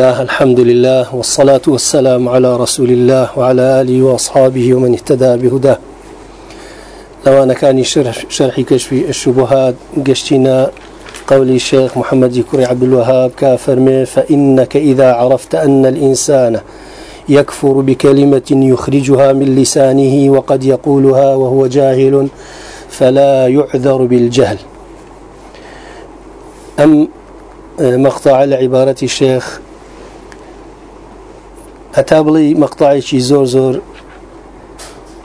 الله الحمد لله والصلاة والسلام على رسول الله وعلى آله وأصحابه ومن اهتدى بهداه. لو أنا كان شرح, شرح كشف الشبهات قشتنا قول الشيخ محمد كري عبد الوهاب كافرمي فإنك إذا عرفت أن الإنسان يكفر بكلمة يخرجها من لسانه وقد يقولها وهو جاهل فلا يعذر بالجهل. أم مقطع لعبارة الشيخ هەتا بڵی مەقطعایکی زۆر زۆر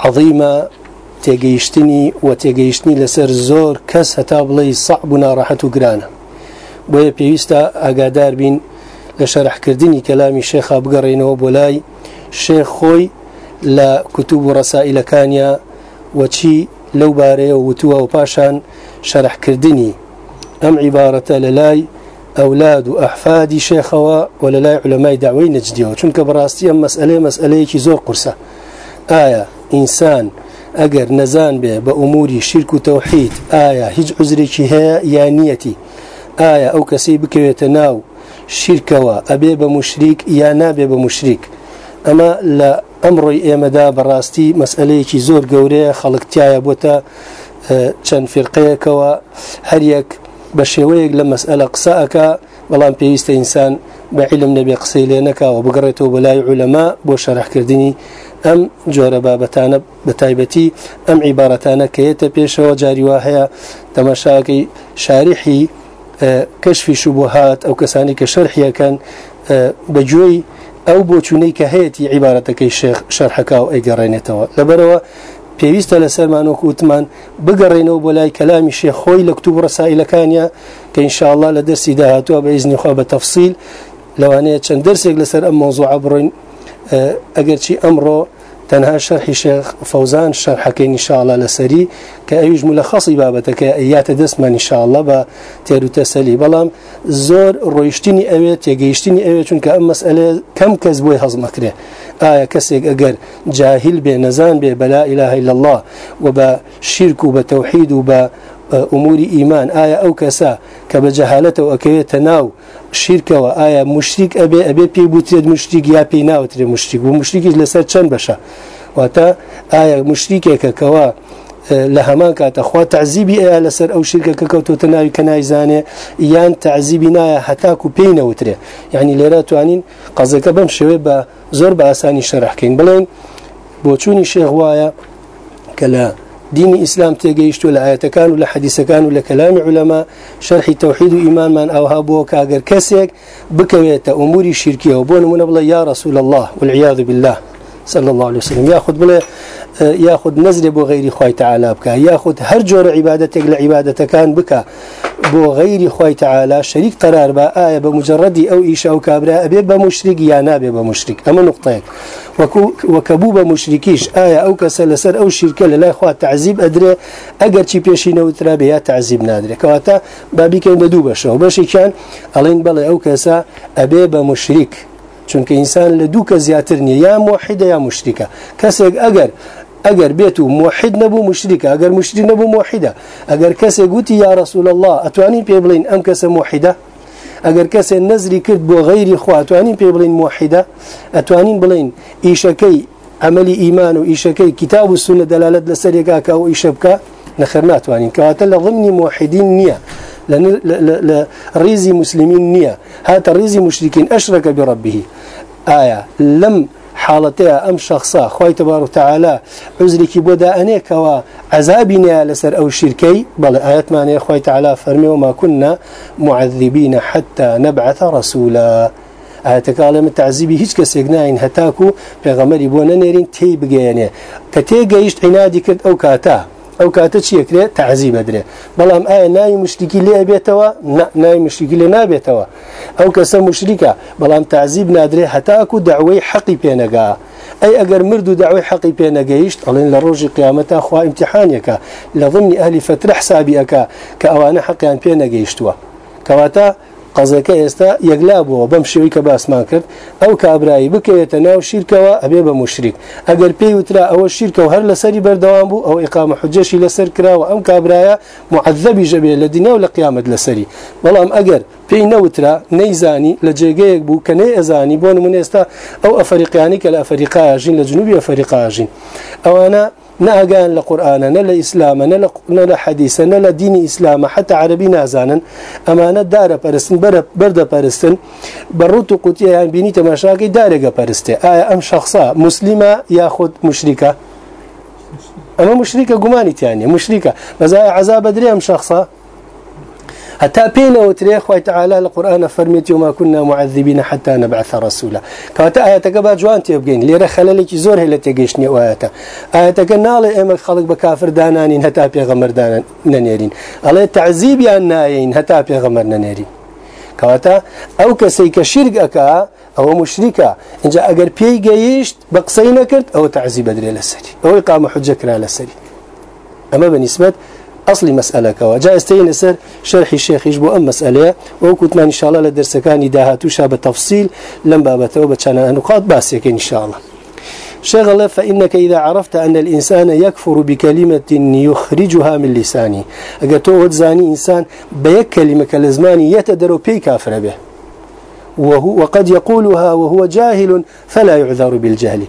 عظیمە تێگەیشتنی و تێگەیشتنی لەسەر زۆر کەس هەتا بڵی سەعب و ناڕەحەت و گرانە. بۆیە پێویستە ئاگادار بین لە شەرحکردنی کەلامی شێخا بگەڕێنەوە بۆ لای شێخ خۆی لە کتوب و ڕەسائلەکانیا وەچی لەو بارەیە وتووە و پاشان شەرحکردنی. ئەم عیبارەتە لە لای أولاد وأحفاد شيخوا ولا لا علماء دعوي نجدية. چونك براستي مسألة مسألة كي زور قرصة. آية إنسان أجر نزان به بأمور شرك وتوحيد آية هج عذرك هي يا نيتي. آية أو كسيبك يتناو شركوا أبي بمشرك يا نابي بمشرك. أما لا أمر إيمدا براستي مسألة كي زور قوري خلق تيايا بوتا چەند فرقەیەکەوە هەریەک بە شێوەیەک لە مەسئلە قسەکە بەڵام پێویستە ئینسان بە علم نەبێ قسەی لێ نەکاوە بگەڕێتەوە بەلای علەما بۆ شەرحکردنی ئەم جۆرە بابەتانە بە تایبەتی ئەم عیبارەتانە کەیەتە پێشەوە جاریوا هەیە تەمەشاکەی شارحی کەشفی شوبهات ئەو کەسانی کە شەرحیەکەن بەگوێی ئەو بۆچوونەی کە هەیەی عیبارەتەکەی پێویستە لەسەرمان وەکوتمان بگەڕێنەوە بۆ لای کەلامی شێخۆی لە کتوب ڕسائلەکانیە کە ئینشاءله لە دەستی داهاتوە بە ئیزنی خوا بە تەفسیل لەوانەیە چەند دەرسێک لەسەر ئەم مۆزوع بڕۆین. ئەگەرچی ئەمڕۆ تەنها شەرحی شێخ فەوزان شەرحەکەی نیشاءله لەسەری کە ئەویش ملەخەصی بابەتەکە ئەیاتە دەستمان نیشاءله بە تێر و تەسەلی. بەڵام زۆر ڕۆیشتنی ئەوێت تێگەیشتنی ئەوێت چونکە ئەم مەسئلێ کەم کەس بۆی هەزمەکرێ ئایا کەسێک ئەگەر جاهل بێ نەزان بێ بەلا إله إلا الله و بە شیرک و بە تەوحید و بە ئوموری ئیمان ئایا ئەو کەسە کە بە جەهالەتەوە ئەکەوێتە ناو شیرکەوە ئایا مشتیک ئەبێ ئەبێ پێی بوترێت مشتیک یا پێی ناوترێ مشتیک؟ و مشتێکی لەسەر چەند بەشە؟ واتە ئایا مشتیکێکەکەەوە لە هەمان کاتەخوا تعزیبی ئەیە لەسەر ئەو شرکەکە کەوتۆتە ناوی کە نایزانێ یان تعزیبی نایە هەتاکو پێی نەوترێ. یعنی لێرە توانین قەزەکە بەم شێوێ بە زۆر بە ئاسانی شەرحکەین بڵێن بۆچوونی شێغ وایە کە لە دینی ئیسلام تێگەیشت و لە ئاەتەکان و لە حەدیسەکان و لە کەلامی علەما شەرحی تەوحید و ئیمانمان ئەوها بۆ کاگەر کەسێک بکەوێتە ئوموری شیرکیەوە. بۆ نمونە بڵێ یا رسول الله والعیاذ بالله صلى الله عليه وسلم. ياخذ بلا ياخذ نزل بو غير خوي تعالى بك ياخذ هر جور عبادتك لعبادتك كان بك بو خوي تعالى شريك قرار با آية بمجرد أو إيش أو كابرا أبي بمشرك يا نابي بمشرك أما نقطة وكبو بمشركيش آية أو كسلسل أو شركة لا إخوة تعذيب أدري أجر شي بيشي نوترا بها تعذيب نادري. كواتا بابي كان دوبا شو باشي كان ألين بلا أو كسا أبي بمشرك چونکە ئینسان لە دوو کە زیاتر نیە یا موحدە یا مشتیکە کەسێک ئەگەر ئەگەر بێت و موحد نەبوو مشتیکە ئەگەر مشتی نەبوو موحدە ئەگەر کەسێک گوتی یا رسول الله ئەتوانین پێ بڵین ئەم کەسە موحدە ئەگەر کەسێک نەزری کرد بۆ غیری خواتوانین پێ بڵین موحدە ئەتوانین بڵین ئیشەکەی عملی ئیمان و ئیشەکەی کتاب و سونە دەلالت لەسەرێکاکە و ئیشە بکە نەخەر ناتوانین کەواتە لە ضمنی موحدین نییە لريزي مسلمين نية. هذا ريزي مشركين أشرك بربه. آية. لم حالتها أم شخصا خوي تبارك وتعالى عذرك بودا أنيك وعذابنا لسر أو شركي بل آيات معنى خوي تعالى فرمي وما كنا معذبين حتى نبعث رسولا. ئاڵێمە تعزیبی هیچ کەسێک ناین هەتاکو پێغەمەری بۆ نەنێرین تی بگەێنێ کە تێگەیشت عینادی کرد ئەو کاتە ئەو کاتە چیەکرێت تعزی بەدرێ. بەڵام ئایا ناوی مشتکی لێ بێتەوە؟ ناوی مشتکی لێ نابێتەوە. ئەو کەسە مشریکە بەڵام تعزیب نادرێ هەتاکو داوای حەقی پێنەگا. ئەی ئەگەر مرد و داوای حەقی پێنەگەیشت ئەڵێن لە ڕۆژی قیامەتا خوا امتحانێکە لە ضمنی ئەهلی فترە حسابی ئەکا کە ئەوانە حەقیان پێنەگەیشتووە. کەواتە قەزەکە ئێستا یەکلا بووە بەم شێوی کە باسمان کرد ئەو کابرایی بکەوێتە ناو شیرکەوە ئەبێ بە مشریک ئەگەر پێی وترا ئەوە شیرکە و هەر لەسەری بەردەوام بوو ئەو ئقامە حجەشی لەسەر کراوە ئەم کابرایە معذبی ژەبێ لە دینە و لە قیامەت لەسەری بەڵام ئەگەر پێی نەوترا نەیزانی لە جێگەیەک بوو کە نەی ئەزانی بۆ نمونە ئێستا ئەو ئەفریقیانی کە لە ئەفریقاژین لە جنوبی ئەفریقاژین ئەوانە ناگان لقرآن نلا إسلام نلا نلا حديث نلا دين إسلام حتى عربي نازانا أمانة دار برستن برد برستن بروت قوتي يعني بيني تماشاكي دارجة برسته آية أم شخصا مسلمة ياخذ مشركة؟ أما مشركة قماني يعني مشركة. مزايا عذاب دري أم شخصا؟ حتى بين وتريخ خوي تعالى القرآن فرميت وما كنا معذبين حتى نبعث رسولا. كواتا آياتك با جوان تيبقين. ليرا خلالك زور هلا تقيشني آياتا. آياتك نالي إما خلق بكافر دانانين هتا بيغمر دانان ننيرين الله تعذيب يا نايين هتا بيغمر ننيرين كواتا أو كسيك شرق أكا أو مشركة إن جاء أجر بيي جيشت بقصينا أو تعذيب أدري لسري أو إقامة حجة كرا لسري أما بالنسبة أصل مسألة كوا. جاء استين سر شرح الشيخ يجبو أم مسألة. وكنت إن شاء الله لدرس كان داهاتوشا بالتفصيل لم بابته وبتشانا نقاط باسك إن شاء الله. شغل فإنك إذا عرفت أن الإنسان يكفر بكلمة يخرجها من لسانه أقول زاني إنسان بيك كلمة كالزماني يتدر بي كافر به. وهو وقد يقولها وهو جاهل فلا يعذر بالجهل.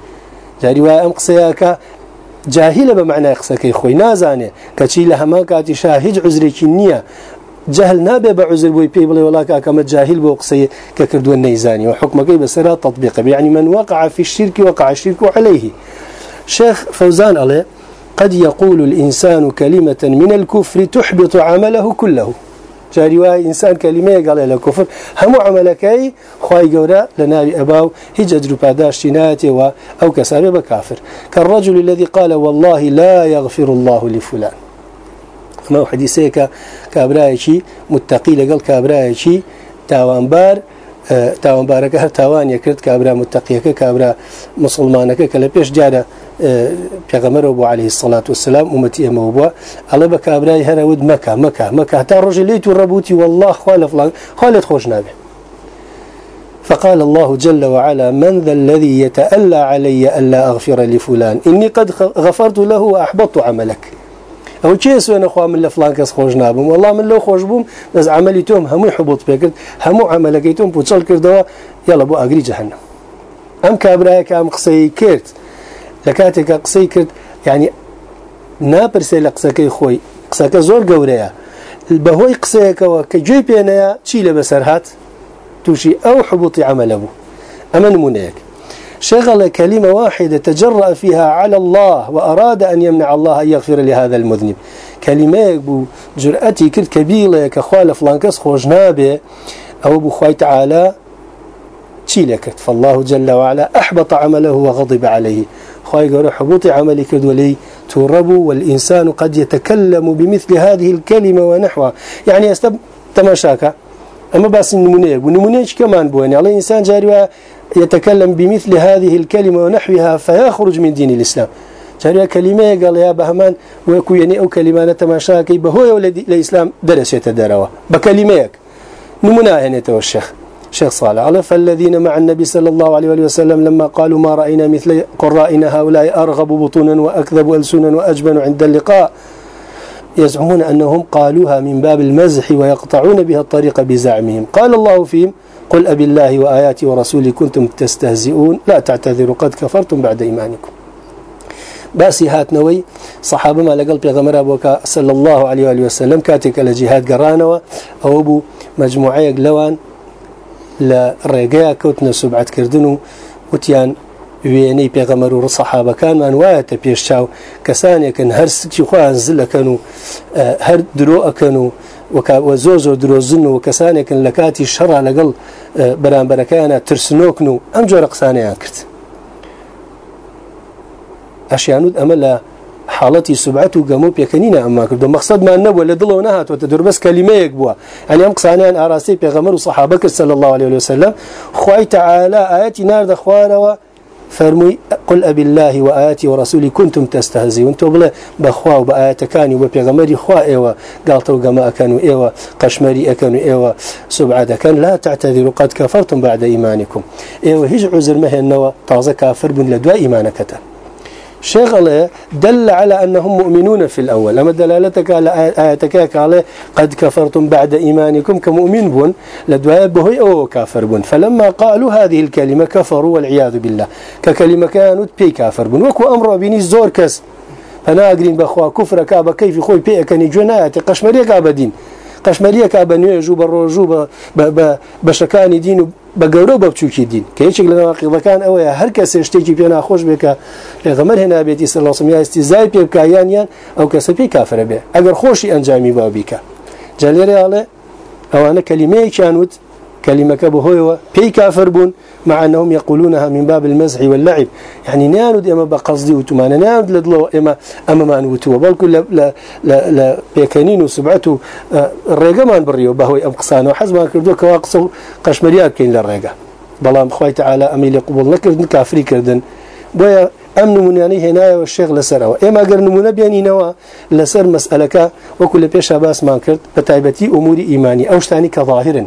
جاري وأم قصياك جاهلة بمعنى قسەکەی خۆی نازانێ کەچی لە هەمان کاتیشا هیچ عزرێکی نییە جهل نابێ بە عزر بۆی پێی بڵێ جاهل بۆ قسەی کە کردووە نەیزانی و حکمەکەی يعني من وقع في الشرك وقع الشرك عليه. شيخ فوزان عليه قد يقول الإنسان كلمة من الكفر تحبط عمله كله. جاري واي إنسان كلمة قال له كفر هم عملكي خواي جورا لنبي أباو هج أجر باداش تناتي و أو كسابة بكافر كالرجل الذي قال والله لا يغفر الله لفلان. ما حديثيك كابرايشي متقي لقال كابرايشي تاوانبار تاوانبارەکە هەر تاوان یەکرد کابرا متەقیەکە کابرا مسلمانەکە کە لە پێش جارە پێغەمەرەوە بۆ عليه الصلاة والسلام ومەتی ئەمەوە بووە. ئەڵێ بە کابرای هەرەود مەکە مەکە مەکە. تا ڕۆژی لێت و والله خوا لە خالت خۆش نابێ. فقال الله جل وعلا من ذا الذي يتألى علي ألا أغفر لفلان؟ إني قد غفرت له وأحبطت عملك. أو چه سوێنە خوا من لە فلان کەس خۆش نابووم والله من لەو خۆش بووم بەس عملی تۆم هەمووی حبوت پێکرد هەموو عملەکەی تۆم پوچەڵ کردەوە یاڵە بۆ ئاگری جەهنم. ئەم کابراایە ئەم قسەی کرد لە کاتێکە قسەی کرد ینی ناپرسێ لە قسەکەی خۆی. قسەکە زۆر گەورەیە. بەهۆی قسەیەکەوە کە گوێی پێنەیە چی لە بەسەر هات؟ تووشی ئەو حبوتی عملە بوو. ئەمە نمونەیەک. شغل كلمة واحدة تجرأ فيها على الله وأراد أن يمنع الله أن يغفر لهذا المذنب. كلمة بو جرأتي كل كبيرة كخوال فلانكس خوجنابه أو بو خوي تعالى تشيلكت فالله جل وعلا أحبط عمله وغضب عليه. خوي قالوا حبوط عملك ولي ترب والإنسان قد يتكلم بمثل هذه الكلمة ونحوها. يعني يستب تماشاك أما بس النمونية ونمونية كمان بوين على الإنسان جاري يتكلم بمثل هذه الكلمة ونحوها فيخرج من دين الإسلام. جاري كلمة قال يا بهمان ويكو يعني أو كلمة نتماشاكي بهو ولد الإسلام درس يتدروا بكلمة نمنا هنا الشيخ. شيخ صالح. على فالذين مع النبي صلى الله عليه وسلم لما قالوا ما رأينا مثل قرائنا هؤلاء أرغب بطونا وأكذب ألسنا وأجبن عند اللقاء. يزعمون أنهم قالوها من باب المزح ويقطعون بها الطريق بزعمهم. قال الله فيهم قل أبي الله وآياتي ورسولي كنتم تستهزئون لا تعتذروا قد كفرتم بعد إيمانكم. بأسي هاتنوي صحابة ما لقل بيغمر أبوك صلى الله عليه وآله وسلم كاتك لجهاد قرانوا أو أبو مجموعة لوان لرقاء كوتنا سبعة كردنو وتيان وێنەی پێغەمەر و ڕسەحابەکانمان وایەتە پێشچاو کەسانێکن هەر سکی خۆیان زلەکەن و هەر درۆ ئەەکەن و زۆر زۆر درۆزن و کەسانێکن لە کاتی شەڕا لەگەڵ بەرامبەرەکانە ترسنۆکن و ئەم جۆرە قسانیان کرد. ئەشیانود ئەمە لە حاڵەتی سوبعەت و گەمە پێکەنینە ئەمما کردو مەقصدمان نەبووە لە دڵەوە نهاتوەتە دربەست کەلیمەیەک بووە. ئەنی ئەم قسانیان ئاراستی پێغەمەر و سەحابە کرد صلی الله عليه وسلم خوای تعالی ئاەتی ناردە خوارەوە فرمي قل أبي الله وآياتي ورسولي كنتم تستهزئون. وانتو بلا بخوا وبآيات كاني وبيغمري خوا إيوا قالتوا قماء كانوا إيوا قشمري كانوا إيوا سبعة كان لا تعتذروا قد كفرتم بعد إيمانكم. إيوا هج عزر مهي النوى تازا كافر لدواء إيمانك شغلة دل على أنهم مؤمنون في الأول. أما دلالتك على آياتك على قد كفرتم بعد إيمانكم كمؤمن بون لدواء بهي أو كافر بون. فلما قالوا هذه الكلمة كفروا والعياذ بالله. ككلمة كانوا بي كافر بون. وكو أمر بني زور كس فنا أقرين بأخوة كفر كابا كيف خوي بي أكني جنايات قشمرية كابا دين قشمرية كابا نيجو بروجو بشكاني دين بە گەورە بە بچووکی دین. کە یەکێک لە ناقیڵەکان ئەوەیە هەر کەسێ شتێکی پێ ناخۆش بێکە پێغەمەر هێنابێتی سەرلاسم یاستی زای پێ بکایانیان ئەو کەسە پێی کافرە بێ. ئەگەر خۆشی ئەنجامی با بیکە جەلێرە ئاڵێ ئەوانە کەلیمەیەکیان وت كلمة بهوي بي كافر بون مع أنهم يقولونها من باب المزح واللعب. يعني ناند إما بقصدي وتمان ناند لدلو إما أما ما نوتوا بل كل لا لا لا بيكانين وسبعته آه، الرجاء ما نبريو بهوي أم قصانه وحزب ما كردو كواقصه قشمريات كين للرجاء بلام خوي تعالى أميل قبول نكرد كافري كردن. بويا أم نموناني هنا والشيخ لسروا إما قر نمونا بياني نوا لسر مسألة وكل بيش باس ما كرد. بتعبتي أمور إيماني أوشتاني كظاهر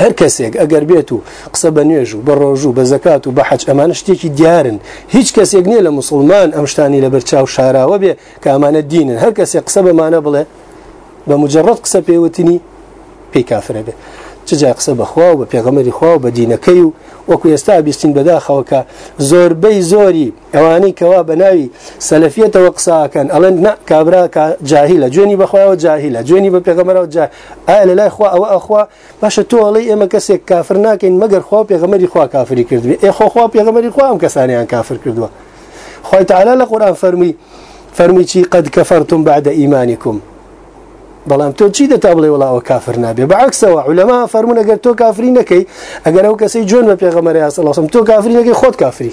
هر کەسێک ئەگەر بێت و قسە بە نوێژ و بە ڕۆژ و بە زەکات و بە حەج ئەمانە شتێکی دیارن. هیچ کەسێک نییە لە مسلمان ئەم شتانی لە بەرچاو شاراوە بێ کە ئەمانە دینن. هەر کەسێک قسە بەمانە بڵێ بە مجرڕەت قسە پێوتنی پێی کافرە بێ. چجا قسە بەخوا و بە پێغەمەری خوا و بە دینەکەی و وەکو ئێستا بیستین بەداخەوەکە زۆربەی زۆری ئەوانەی کەوا بە ناوی سەلفیەتەوە قساکەن. ئەڵەن کابرا جاهیلە جوێنی بەخوایەوە جاهیلە جوێنی بە پێغەمەرەوە جا ئایا لە لای خوا ئەوە ئەخوا؟ باشە تۆ ئەڵی ئێمە کەسێک کافر ناکەین مەگەر خوا پێغەمەری خوا کافری کردوێ ئێ خۆخوا پێغەمەری خوا ئەم کەسانیان کافر کردووە. خۆی تعالی لە قورآن فەرمی فەرمی چی؟ قد كفرتم بعد إيمانكم. بەڵام تۆ چی دەتا بڵێ وڵاوە کافر نابێ؟ بەعکسەوە علەما فەرمونە گەر تۆ کافری نەکەی ئەگەر ئەو کەسی جۆن بە پێغەمەری ئاسەڵاسم تۆ کافری نەکەی خۆت کافری.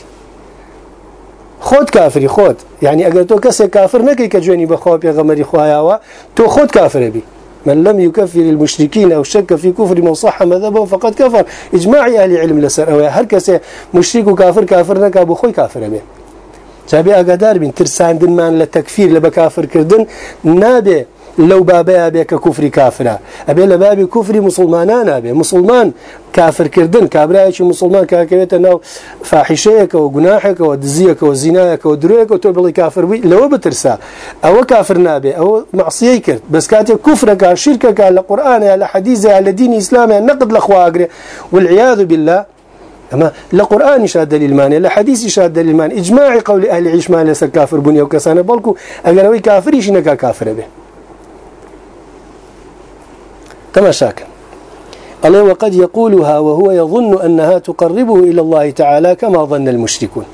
خۆت کافری خۆت. یعنی ئەگەر تۆ کەسێک کافر نەکەی کە جوێنی بەخوا پێغەمەری خوایەوە تۆ خۆت کافرە بی. من لم يكفر المشركين أو شك في كفر من صح مذهبه فقد كفر. إجماع أهل علم لسر أو هر كسي مشرك وكافر كافر نكا بخوي كافر به جابي أقدار بين ترساندن من لتكفير لبكافر كردن نابي لو بابا بك كفر كافرة أبي لباب كفر مسلمان أبي. مسلمان كافر كردن كابرايش مسلمان كاكويت ناو فاحشيك وجناحك ودزيك وزناك ودرويك وتوبلي كافر بي. لو بترسا أو كافر نابي. أو معصية كرد. بس كاتي كفرك شركك على القرآن على حديث على دين إسلامي نقد الأخوة والعياذ بالله. أما لقرآن شاد دليل ماني لحديث شاد دليل إجماع قول أهل عيش ماني لسا كافر بني وكسانة بلكو أقل كافر يشنك كافر به تماشاك الله وقد يقولها وهو يظن أنها تقربه إلى الله تعالى كما ظن المشركون.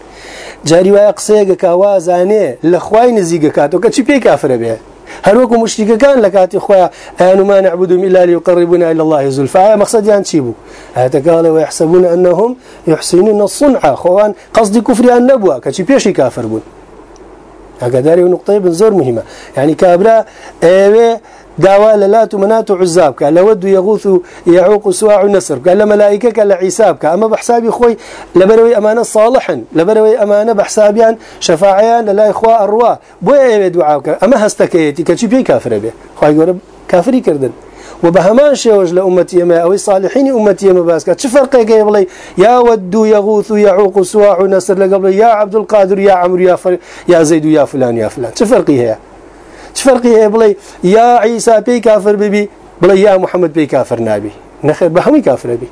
جاري ويقصيك كوازاني لخواي نزيق كاتو كتشي بي كافر بها؟ هل وكو مشرك كان لكاتي خويا أنو ما نعبدهم إلا ليقربنا إلى الله زلفا مقصد يعني تشيبو هذا قال ويحسبون أنهم يحسنون الصنع خوان قصد كفر النبوة كتشي بيشي كافر بون. هكذا نقطة بن مهمة. يعني كابرا أيوه داوا لات ومنات وعزابك لود يغوث يعوق سواع نسر قال ملائكك لعيسابك أما بحسابي خوي لبروي أمانة صالحا لبروي أمانة بحسابيان شفاعيان لا إخوة أرواح بويا دعاك أما هستكيتي كتشي بي كافر به خوي يقول كافري كردن وبهمان شوج لأمتي ما أو صالحين أمتي ما باسك شو فرق قبلي يا ود يغوث يعوق سواع نسر لقبل يا عبد القادر يا عمرو يا فر يا زيد يا فلان يا فلان. شو فرقي هي؟ فرقي هي بلي؟ يا عيسى بي كافر ببي بلي يا محمد بي كافر نابي. نخير بهمي كافر بي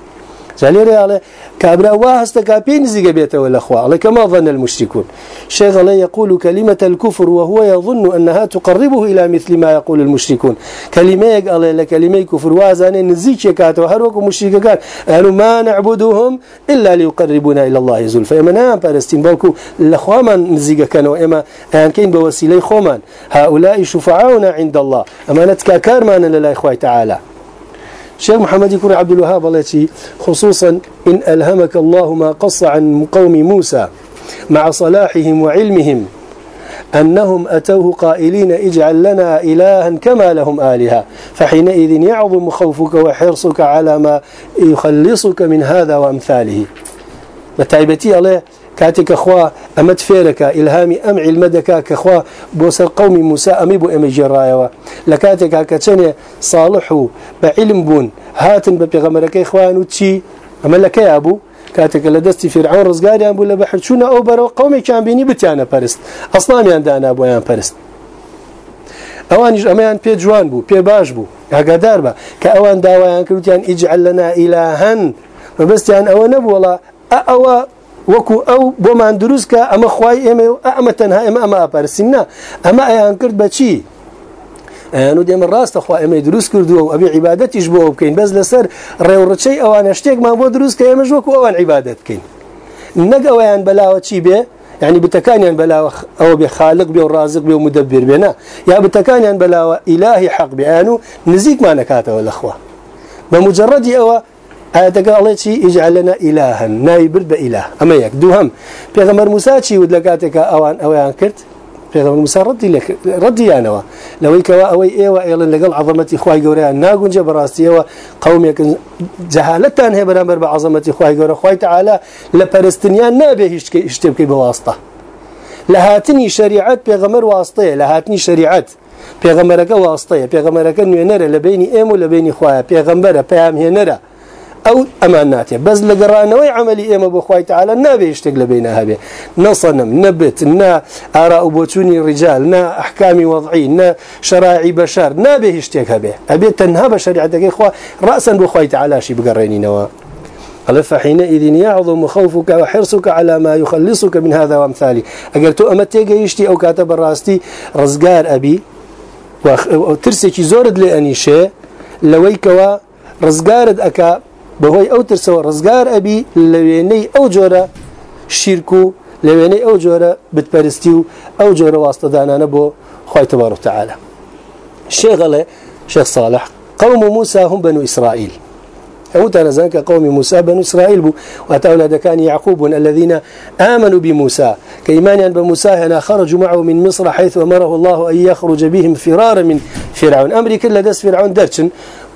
زالي على كابرا واهست كابين زيغ بيته ولا اخوا على كما ظن المشركون شيخ الله يقول كلمة الكفر وهو يظن أنها تقربه إلى مثل ما يقول المشركون كلمة قال لكلمة كفر وازان نزيك كاتو هروك مشرك قال أنه ما نعبدهم إلا ليقربنا إلى الله زلفا. إما فلسطين بالكو الأخوة من نزيغ كانوا إما أن كين بوسيلي خومان هؤلاء شفعاؤنا عند الله. أما نتكاكار ما لله إخوة تعالى شيخ محمد يكون عبد الوهاب التي خصوصا إن ألهمك الله ما قص عن قوم موسى مع صلاحهم وعلمهم أنهم أتوه قائلين اجعل لنا إلها كما لهم آلهة فحينئذ يعظم خوفك وحرصك على ما يخلصك من هذا وأمثاله. بتايبتي الله كاتك أخوا أمد فيرك إلهامي أم علمدك كأخوا بوسر قوم موسى أمي بو أمي جرايوا. لكاتك كتني صالح بعلم بون. هاتن ببيغمرك إخوان وتشي أما لك يا أبو. كاتك لدستي فرعون رزقاري أبو لبحر. شونا أو برو قومي كان بيني بتانا برست أصلا عندنا أبو يان برست ئەوانیش ئەمەیان پێ جوان بوو پێ باش بوو ئاگادار بە کە ئەوان داوایان کردیان ئیجعل لەنا ئیلاهەن بەبستیان ئەوە نەبوو وڵا ئەوە وەکو ئەو بۆمان دروستکە ئەمە خی ئێمە و ئەمە تەنها ئێمە ئەمە ئاپەرسیننا ئەمە ئەیان کرد بەچی ئەیان و دێمە ڕاستە خوا ئەمە دروست کردووە و ئەبێ عیباەتیش بۆ بکەین. بەس لەسەر ڕێوڕچەی ئەوانە شتێکمان بۆ دروست کە ئێمە وەکو ئەوان عیباەت بکەین. نەک ئەویان بەلاوە چی بێ؟ يعني بتكانيان بلا أو بخالق بي ورازق بي ومدبر بينا يا بتكانيان بلا إلهي حق بيانو نزيك ما نكاته والأخوة بمجرد أو آياتك الله شيء يجعل لنا إلها نايبر بإله أما يك دوهم بيغمر موسى شيء ودلقاتك أوان أوان كرت پیغمبر موسی ردی لك ردی انوا لو کوا أو ايوا ايلا لقل عظمتي خوای ګوره ناګونجه براستي أو قوم يك جهالتان هي برابر بعظمتي خوای ګوره خوای تعالی لپرستنيان نه به هیڅ کې اشتبکی بواسطه لهاتني شريعت پیغمبر واسطه لهاتني شريعت پیغمبرکه واسطه پیغمبرکه نوینره لبینی ام و لبینی خواه پیغمبره أو اماناته بس لقرانوي عملي ايما بخواي تعالى نابي يشتغل بينها به نصنم نبت نا آراء بوتوني رجال نا احكام وضعي نا شرائع بشر نابي يشتغل به أبي تنها بشريعتك اخوه راسا بخواي تعالى شي بقريني نوا. قال فحينئذ يعظم خوفك وحرصك على ما يخلصك من هذا وامثاله اقلت امتيجا يشتي أو كاتب الراستي رزقار أبي وترسي زورد لانيشه لويكوا رزقارد أكا بەهۆی ئەو ترسەوە ڕزگار ئەبی لە وێنەی ئەو جۆرە شیرک و لە وێنەی ئەو جۆرە بتپەرستی و ئەو جۆرە واستەدانانە بۆ خی تبارك تعالى الشيخ شيخ صالح قوم موسى هم بنو إسرائيل. أو تنزل قوم موسى بنو إسرائيل بو وأتولد كان يعقوب الذين آمنوا بموسى. كإيمان بموسى هنا خرجوا معه من مصر حيث أمره الله أن يخرج بهم فرارا من فرعون. أمري كل دس فرعون درشن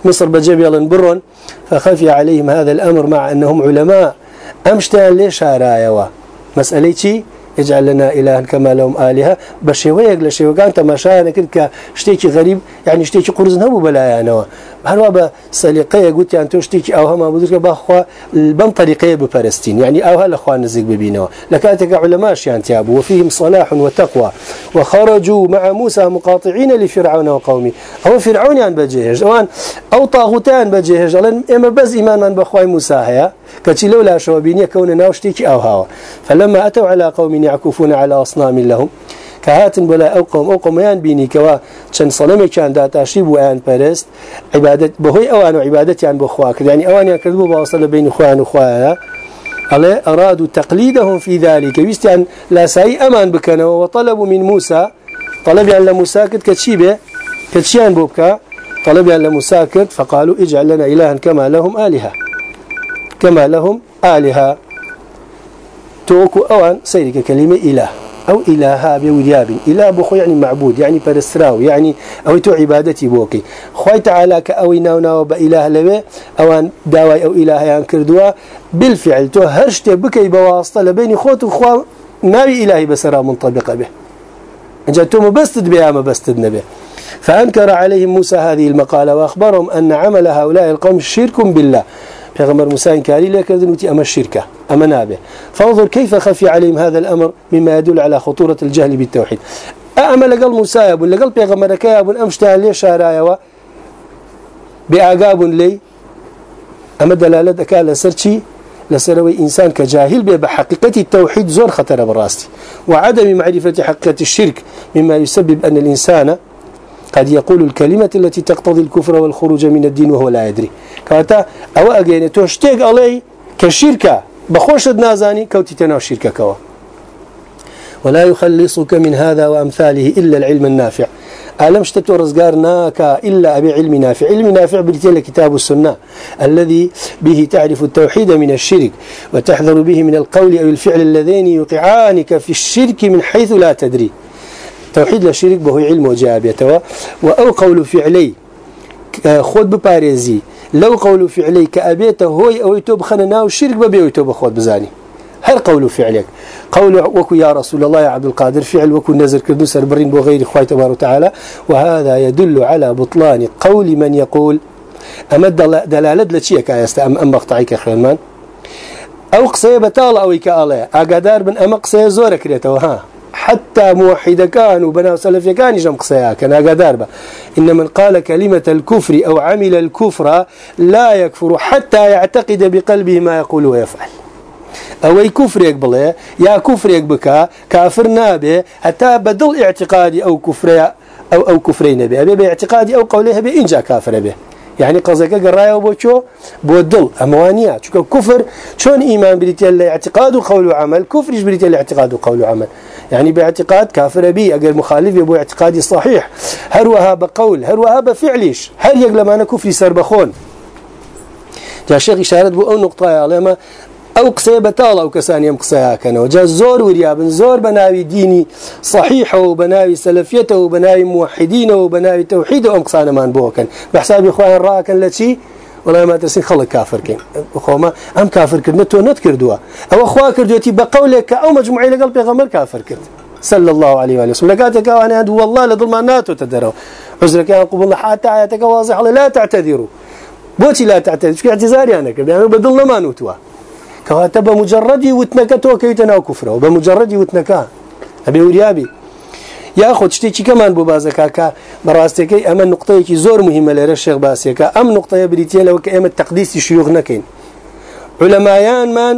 مصر بجبل برون فخفي عليهم هذا الأمر مع أنهم علماء. أمشتان ليش هرايوا مسألة يجعل لنا إلها كما لهم آلهة. بشيويك لشيوكان تماشانا كد كشتيكي غريب يعني شتيكي قرز نبو بلايانوا هل بە سەلیقەیە گوتیان تۆ شتێکی ئەو هەما بزرگە باخوا بەم طریقەیە بپەرستین يعني ئەوها لەخوا نزیک ببینەوە لە کاتێکە علماشیان تیابوو وفيهم صلاح وتقوى. وخرجوا مع موسى مقاطعين لفرعون وقومه. أو فرعون يعني بجهج أوان أو طاغوتان بجهج لأن إما بز إيمان من بخواي موسى هيا كتي لولا شوابينية كون ناوشتيك أو هوا فلما أتوا على قوم يعكفون على أصنام لهم. كهاتن بلا أو قوم أو قوميان بيني كوا شن صنمي كان داتاشي بو أن برست عبادة بهوي أوان عبادتي عن بخواك يعني أوان يكذبوا بوصل بين إخوان وخوانا على أرادوا تقليدهم في ذلك. أن لا ساي أمان بكنا. وطلبوا من موسى طلب أن لموسى كد كتشيبه كتشيان بوبكا طلب أن لموسى كد فقالوا اجعل لنا إلها كما لهم آلهة. كما لهم آلهة. توكو أوان سيرك كلمة إله. أو إله بودياب إله بخو يعني معبود يعني برسراو يعني أو تو عبادتي بوكي. خوي تعالى كأوي ناو ناو بإله لبي أو داوي أو إله يعني كردوا. بالفعل تو هرشت بكي بواسطة لبين خوت وخوا ناوي إلهي بسرا منطبقة به. جاتهم بستد بها ما بستد نبي فأنكر عليهم موسى هذه المقالة وأخبرهم أن عمل هؤلاء القوم شرك بالله. پیغمبر موسى انكاري لكردن وتي اما الشركة اما نابه فانظر كيف خفي عليهم هذا الأمر مما يدل على خطورة الجهل بالتوحيد. اما لقل موسى ابو لقل پیغمبر كابو امشتا لي شارايا باعقاب لي اما دلاله دكال سرشي لسروي إنسان كجاهل بحقيقة التوحيد زور خطر براستي وعدم معرفة حقيقة الشرك مما يسبب أن الإنسان قد يقول الكلمة التي تقتضي الكفر والخروج من الدين وهو لا يدري. كاتا أو اجين توشتيق علي كشركة بخوشد نازاني كوتي تناو شركة كوا. ولا يخلصك من هذا وأمثاله إلا العلم النافع. ألم شتتو رزقارناك إلا أبي علم نافع. علم نافع بالتالي كتاب السنة. الذي به تعرف التوحيد من الشرك وتحذر به من القول أو الفعل اللذين يقعانك في الشرك من حيث لا تدري. توحيد لشرك به علم وجابيته وأو قول فعلي خود بباريزي لو قول فعلي كأبيته هو أو يتوب خنا ناو شرك ببي يتوب خود بزاني. هر قول فعلك قول وكو يا رسول الله يا عبد القادر فعل وكو نزر كردو سربرين بغير إخوة تبارك وتعالى. وهذا يدل على بطلان قول من يقول. أما دلالة لشيء كايست أم أم مقطعيك خيرمان أو قصي بتال أو كالله أقدر من أم قصي زور كريته ها حتى موحد كان وبنا سلف كان جم قصيا كان با إن من قال كلمة الكفر أو عمل الكفر لا يكفر حتى يعتقد بقلبه ما يقول ويفعل. أو كفر يقبله يا كفر يقبك كافر نابه حتى بدل اعتقادي أو كفر أو أو كفرين به أبي باعتقادي أو قوله به إن جاء كافر به. يعني قصدك قرايه بو شو بو الدل أموانيا. شو كفر شون إيمان بريتي الله اعتقاد وقول وعمل؟ كفر إيش بريتي الله اعتقاد وقول وعمل؟ يعني باعتقاد كافر بي أجر مخالف يبو اعتقادي صحيح. هروها بقول هروها بفعلش هل يقل ما أنا كفري سربخون جاء الشيخ إشارة بو أو نقطة علامة أو قصة بتال أو كسان يم قصة كان وجا زور وريابن زور بناوي ديني صحيح وبناوي سلفيته وبناوي موحدين وبناوي توحيد أم قصان مان بوكن. بحساب اخوان راكن لشي؟ والله ما ترسين خلق كافر كين ما أم كافر كرنا تو نت كردوا. أو أخوا كردوتي بقولك أو مجموعة لقلب غمر كافر كرد. صلى الله عليه وآله وسلم. لقاتك وأنا والله لظلمانات تدروا عذرك يا قبول حتى آياتك واضح لا تعتذروا. بوتي لا تعتذر في اعتذاري أنا كده يعني بدل ما نوتوا. کەواتە بمجردي وتنكا تو كيتنا وكفره وبمجردي وتنكا أبي وريابي. یاخۆ شتێکی کەمان بۆ بازەکەکە بەڕاستەکەی ئەمە نقطەیەکی زۆر مهمە لێرە شێخ باسیەکە. ئەم نقطەیە بریتە لەوە کە ئێمە تەقدیسی شیوخ نەکەین. علەمایانمان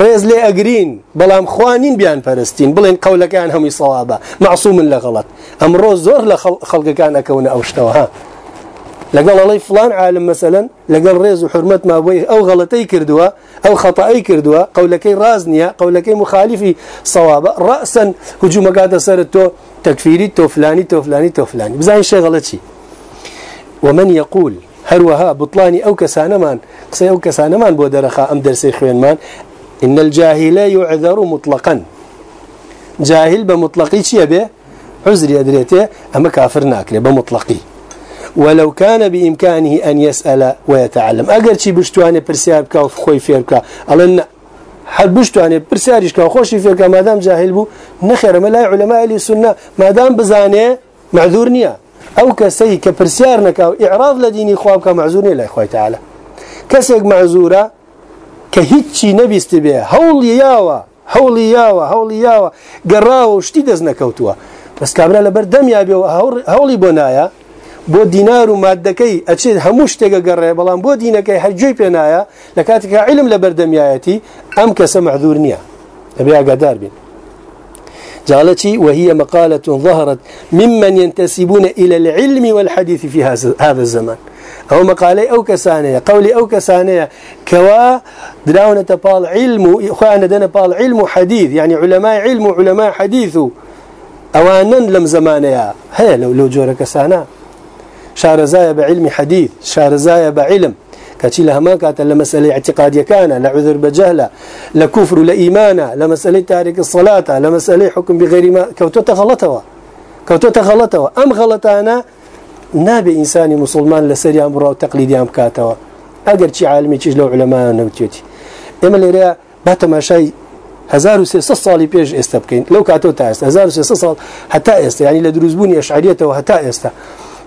ڕێز لێ ئەگرین بەڵام خوانین بیان پەرستین بڵێن قەولەکەیان هەمووی سەوابە معسوومن لە غەڵەت. ئەمڕۆ زۆر لە خەڵگەکان ئەکەونە ئەو شتەوەها لەگەڵ ئەڵی فلان عالم مەسەن لەگەڵ ڕێز و حرمەت مابووی ئەو غەڵەتەی کردووە ئەو خەتایی کردووە قەولەکەی ڕاز نییە قەولەکەی مخالیفی سەوابە. ڕەسەن هجوومەگاتە سەر تۆ تكفيري تو فلاني تو فلاني تو فلاني بزاين شيء غلطي ومن يقول هروها بطلاني أو كسانمان قصي أو كسانمان بو درخا أم درسي خوين مان. إن الجاهل يعذر مطلقا. جاهل بمطلقي شيء به عذري أدريته أما كافر ناكله بمطلقي. ولو كان بإمكانه أن يسأل ويتعلم. أجر شي بشتواني برسيار بكا وخوي فيركا. ألن هل بشتواني برسيارش كا وخوشي فيركا ما دام جاهل بو نخير ما لا علماء السنة ما دام بزاني معذور نيا أو كسي كبرسيار نكا إعراض لديني خوابك معذور نيا لا إخوة تعالى كسيك معذورة كهيتشي نبي استبيه هول ياوا هول ياوا هول ياوا قراوا شتي دزنا كوتوا بس كاملا لبردم يا بيو هولي بنايا بۆ دینار و مادەکەی ئەچێت هەموو شتێکە گەڕێ بەڵام بۆ دینەکەی هەرجوی پێنایە لە علم لە بەردەمیایەتی ئەم کەسە معذور نییە. ئەبێ ئاگادار بین. جالتي وهي مقالة ظهرت ممن ينتسبون إلى العلم والحديث في هذا الزمان. أو مقالي أو كسانية قولي أو كسانية كوا دراونة بال علم إخوانا دنا بال علم حديث يعني علماء علم وعلماء حديث أوانا لم زمانيا هي لو لو جورك كسانا شارزايا بعلم حديث شارزايا بعلم. كاتي ما كانت لمسألة اعتقاد كان لعذر بجهلة لكفر لإيمانا لمسألة تارك الصلاة لمسألة حكم بغير ما. كوتو تغلطوا كوتو تغلطوا أم غلطانا؟ نابي إنساني مسلمان لسري أمره وتقليدي أم كاتوا. أقر شي عالمي تيج لو علماء نبتيتي إما رأى باتما شيء هزار وسيسة صالي بيج استبكين لو كاتو تاست هزار وسيسة صال حتى است يعني لدروزبوني أشعريته وحتى است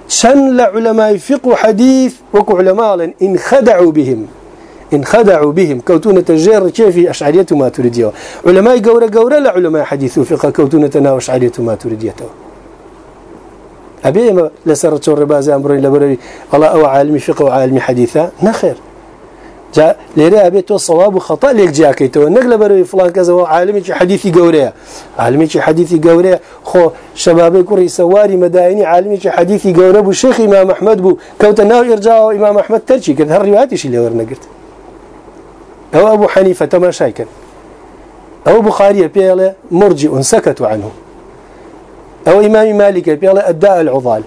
شن لعلماء فقه حديث وكو علماء إن خدعوا بهم. إن خدعوا بهم. كوتونة الجير كيف أشعرية ما تريديه علماء قورة قورة لعلماء حديث وفقه كوتونة تناو أشعرية ما تريديته أبي ما لسرت الربازي أمرين لبري. الله أو عالمي فقه وعالمي حديثة. نخير. جاء ليرى أبي تو صواب وخطأ ليك جاكي تو. نقل بري فلان كذا عالمي حديثي قوريا. عالمي حديثي قوريا. خو شبابي كوري سواري مدائني عالمي حديثي قوريا. بو شيخ إمام أحمد بو. كوت النار إرجاء إمام أحمد ترشي كذا هالروايات اللي ورنا قلت أو أبو حنيفة تما شايكن أو بخاري بياله مرجئ سكتوا عنه. أو إمام مالك بياله الداء العضال.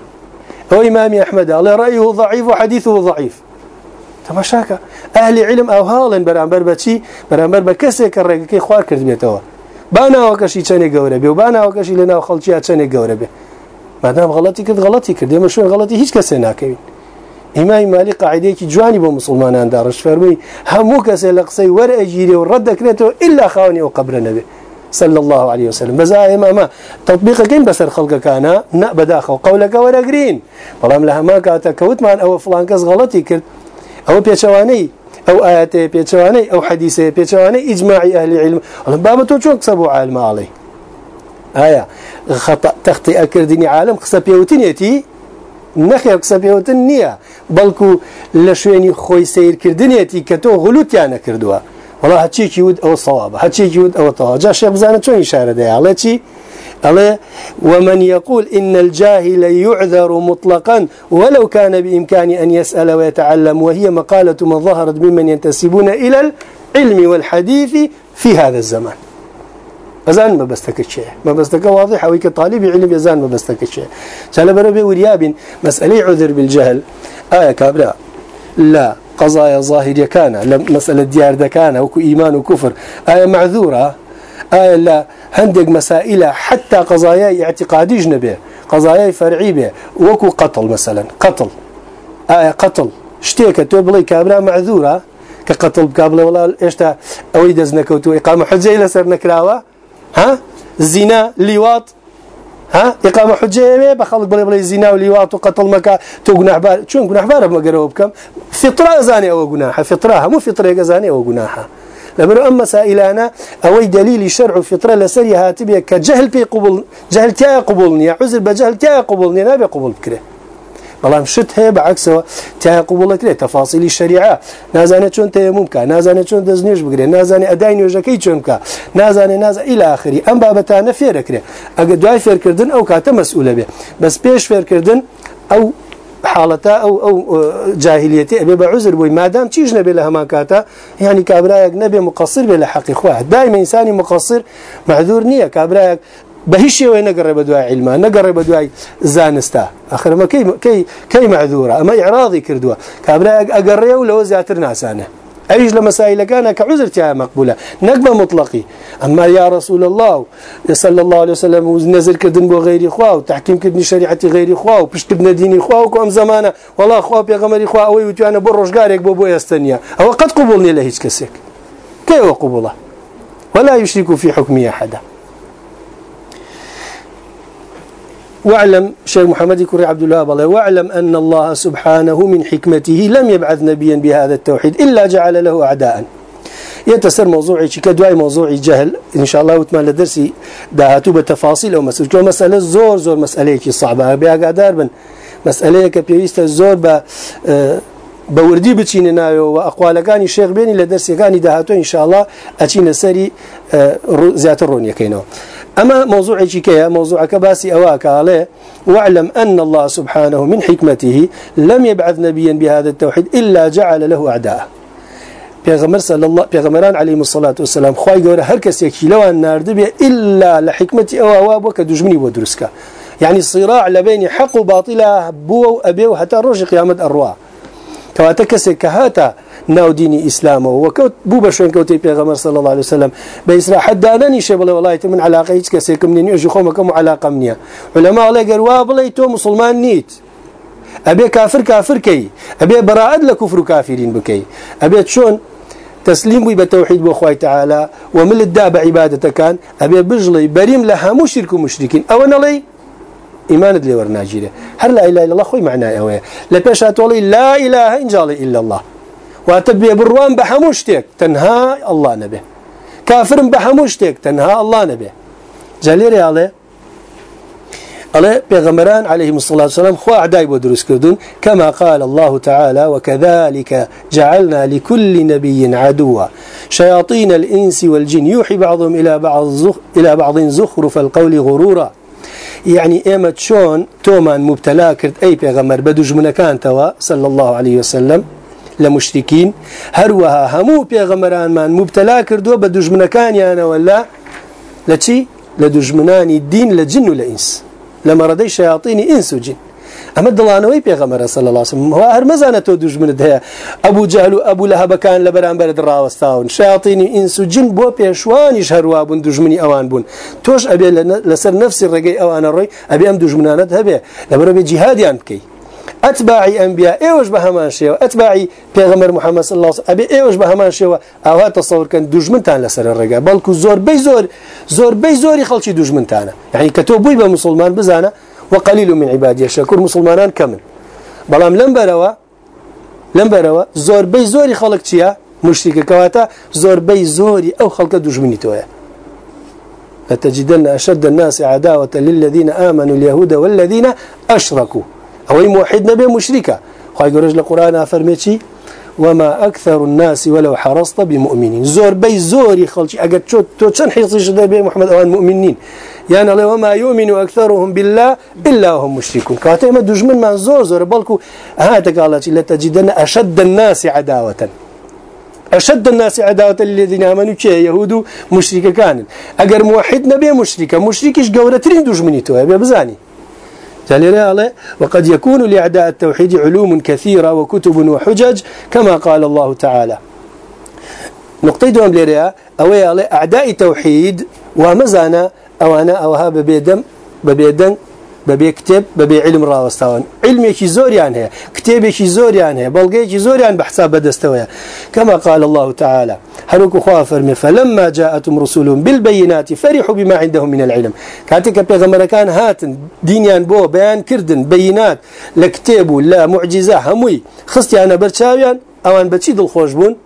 أو إمام أحمد الله رأيه ضعيف وحديثه ضعيف. تماشاکە. ئەهلی علم هاڵن بەرامبەر بەچی بەرامبەر بە کەسێک کە ڕێگەکەی خوار کرد بێتەوە. با ناوەکەشی چەندێک گەورە بێ و با ناوەکەشی لە ناو خەڵکییا چەندێک گەورە بێ. مادام غڵەتی کرد غڵەتی کرد. دێمە شوێن غڵەتی هیچ کەسێ ناکەوین. إمام مالك قاعدة جواني بمسلمان دارش فرمي هموك سلقسي ورا أجيري ورد كريته إلا خاوني وقبر النبي صلى الله عليه وسلم. بزا ما تطبيق كين بسر خلق كان نا بداخل قولك ولا جرين والله لها ما كاتا كوت مان أو فلان كز غلطي كرت أو بيشواني أو آيات بيشواني أو حديث بيشواني إجماعي أهل العلم. بابا تو شو كسبوا عالم عليه آية خطأ تخطئ كردني عالم قصة بيوتنيتي نخير قصة بيوتن نية بلكو لشويني خوي سير كردنيتي كتو غلوتيانا كردوها والله هاتشي كيود أو الصواب هاتشي كيود أو الطواب جاء الشيخ بزانة شو إشارة ده على على ومن يقول إن الجاهل يعذر مطلقا ولو كان بإمكانه أن يسأل ويتعلم وهي مقالة من ظهرت ممن ينتسبون إلى العلم والحديث في هذا الزمان. أزان ما بستك الشيء ما بستك واضح أو كطالب علم يزان ما بستك الشيء شال بربي ورياب مسألة عذر بالجهل. آية كابرا لا قضايا ظاهرية كان مسألة ديار كان وكو إيمان وكفر. آية معذورة. آية لا. هندق مسائل حتى قضايا اعتقادي جنبه قضايا فرعي به. وكو قتل مثلا قتل. آية قتل. اشتيك تبلي كابرا معذورة. كقتل بكابلا ولا إيشتا أوي دزنكوتو إقامة حجة إلى سر نكراوة. ها؟ زنا لواط ها؟ إقامة حجة بخلق بلي بلي زنا ولواط وقتل مكا. تو جناح بار. شون جناح بار ما قروا بكم فطرة زاني أو جناح فطرة مو فطرة زاني أو جناحها أما سائلانا أو دليل شرع فطرة لسري هاتبيا كجهل في قبول جهل تاع قبولني عذر بجهل تاع قبولني نبي قبول بكره بەڵام شت هەیە بەعکسەوە تای قوبڵەکرێت تەفاسیلی شریعە نازانێت چۆن تەیەموم بکە نازانێت چۆن دەستنێژ بگرێت نازانێت ئەدای نوێژەکەی چۆن بکە نازانێت ناز ئیلا آخری ئەم بابەتانە فێرەکرێت ئەگە دوای فێرکردن ئەو کاتە مەسئولە بێ بەس پێش فێرکردن ئەو حالتا أو أو جاهليتي ابي بعذر بوي ما دام تيج نبي لها ما كاتا يعني كابرايك نبي مقصر بلا حق اخوه دائما انساني مقصر معذور نيه كابرايك بهش شيء نقرب بدواء علما نقرب بدواء زانستا. آخر ما كي كي كي معذورة أما إعراضي كردوا كابلا أقريه ولا زياتر ناسانه. أيش لمسائل كان كعذر تها مقبولة. نقبة مطلقي أما يا رسول الله صلى الله عليه وسلم ونزل كدن بو غير إخوة وتحكيم كدن شريعة غير إخوة وبشتبنا دين إخوة وكم زمانة. والله إخوة بيغمر إخوة أوي وتوانا برش قارك بو بو يستنيا أو قد قبولني له كسك. كيف قبوله ولا يشرك في حكمي أحدا. واعلم شيخ محمد كري عبد الله بالله واعلم أن الله سبحانه من حكمته لم يبعث نبيا بهذا التوحيد إلا جعل له أعداء. يتسر موضوعي كدواي موضوعي جهل إن شاء الله وتمال درسي دهاتو بتفاصيل أو مسألة. مسألة زور زور مسألة صعبة. بها قادر من مسألة كبيريست زور ب بوردي بچینە ناوێ و ئەقوالەکانی شێخ بێنی لە دەرسەکانی داهاتۆ ئینشاءله ئەچینە سەری زیاتر ڕۆنیەکەینەوە أما موضوع كيا موضوع كباسي أواك عليه واعلم أن الله سبحانه من حكمته لم يبعث نبيا بهذا التوحيد إلا جعل له أعداء. پیغمبر صلى الله پیغمبران عليه الصلاة والسلام خوای گەورە هەر کەسێکی لەوان نرد بێ إلا لحكمتي أو أواب وك دجمني ودرسك يعني صراع لبين حق وباطله بو أبي حتى روج قيامة أرواح كواتا كسك هاتا ناو ديني إسلام وكوت بو بشوين كوتي بيغمر صلى الله عليه وسلم. بإسراء حتى أنا نيشي بلا والله من علاقة هيك كسيك مني أجو خومكم علاقة مني علماء الله قالوا بلا تو مسلمان نيت. أبي كافر كافر كي. أبي براءة لكفر كافرين بكي. أبي شون تسليم بتوحيد بو تعالى. ومن الداب عبادة كان. أبي بجلي بريم لها مشرك ومشركين. أو أنا إيمان لي ورناجيرة. هل لا إله إلا الله خوي معناه أوي. لبيش أتولي لا إله إلا الله. وأتبي بروان بحموشتك تنهى الله نبي. كافر بحموشتك تنهى الله نبي. جاليري عليه على بيغمران عليهم الصلاة والسلام خوا عداي ودرس كردون كما قال الله تعالى وكذلك جعلنا لكل نبي عدوا. شياطين الإنس والجن. يوحي بعضهم إلى بعض زخ إلى بعض زخرف القول غرورا. يعني إيمة شون تومان مبتلا كرت أي بيغمر بدوج منكان توا صلى الله عليه وسلم لمشركين. هروها همو بيغمران من مبتلا كردوا بدجمنكان يانا ولا؟ لتي لدجمنان الدين لجن ولإنس لما ردي شياطين إنس وجن. أما دڵانەوەی پێغەمەرە صلى الله عليه وسلم هو هەر مەزانە تۆ دوژمنت هەیە ئەبوو جەهل و ئەبوو لە هەبەکان لە بەرامبەرت ڕاوەستاون شیاطینی ئینس و جن بۆ پێشوانیش هەروە بوون دوژمنی ئەوان بوون تۆش ئەبێ لەسەر نفسی ڕێگەی ئەوانە ڕۆی ئەبێ ئەم دوژمنانت هەبێ لەبەرە بێ جیهادیان بکەیت أتباعي أنبياء إيوش بهمان شيء أتباعي بيغمر محمد صلى الله عليه وسلم أبي إيوش بهمان شيء أو هذا تصور كان دجمن تان لسر الرجاء بلكو زور بي زور زور بي زوري خلشي دجمن تانا يعني كتوبوي بمسلمان بزانا وقليل من عبادي الشكور مسلمانان كمل بلام لم بروا لم بروا زور بي زوري خلق تيا مشتك كواتا. زور بي زوري أو خلق دجمني تويا. لتجدن أشد الناس عداوة للذين آمنوا اليهود والذين أشركوا. أو موحد نبي مشركة. خواهي قرج القرآن فرميتي وما أكثر الناس ولو حرصت بمؤمنين. زور بي زوري خلشي أقد شو توتشن حيصي شدر بي محمد؟ أوان مؤمنين. يعني الله وما يؤمن أكثرهم بالله إلا هم مشركون كاتي ما دجمن من زور زور بلكو هذا قالت لتجدن أشد الناس عداوة أشد الناس عداوة الذين آمنوا كي يهود مشركة كان أجر موحد نبي مشركش جورة ترين دجمني تو أبي بزاني وقد يكون لأعداء التوحيد علوم كثيرة وكتب وحجج كما قال الله تعالى. نقطة دوام لريا أوي أعداء التوحيد ومزانا أو أنا أو ها ببيدم ببيدن ببي كتاب ببي علم راوستان علمي شي زوريان هي كتابي شي زوريان هي بلغي شي زوريان بحساب بدستويا كما قال الله تعالى هلوك خوافر فلما جاءتهم رسولهم بالبينات فرحوا بما عندهم من العلم. بيغمر كان هاتن دينيان بو بيان كردن بينات لكتابو لا معجزة هموي. خستي أنا برشاويان أوان بتشي دل خوش بون.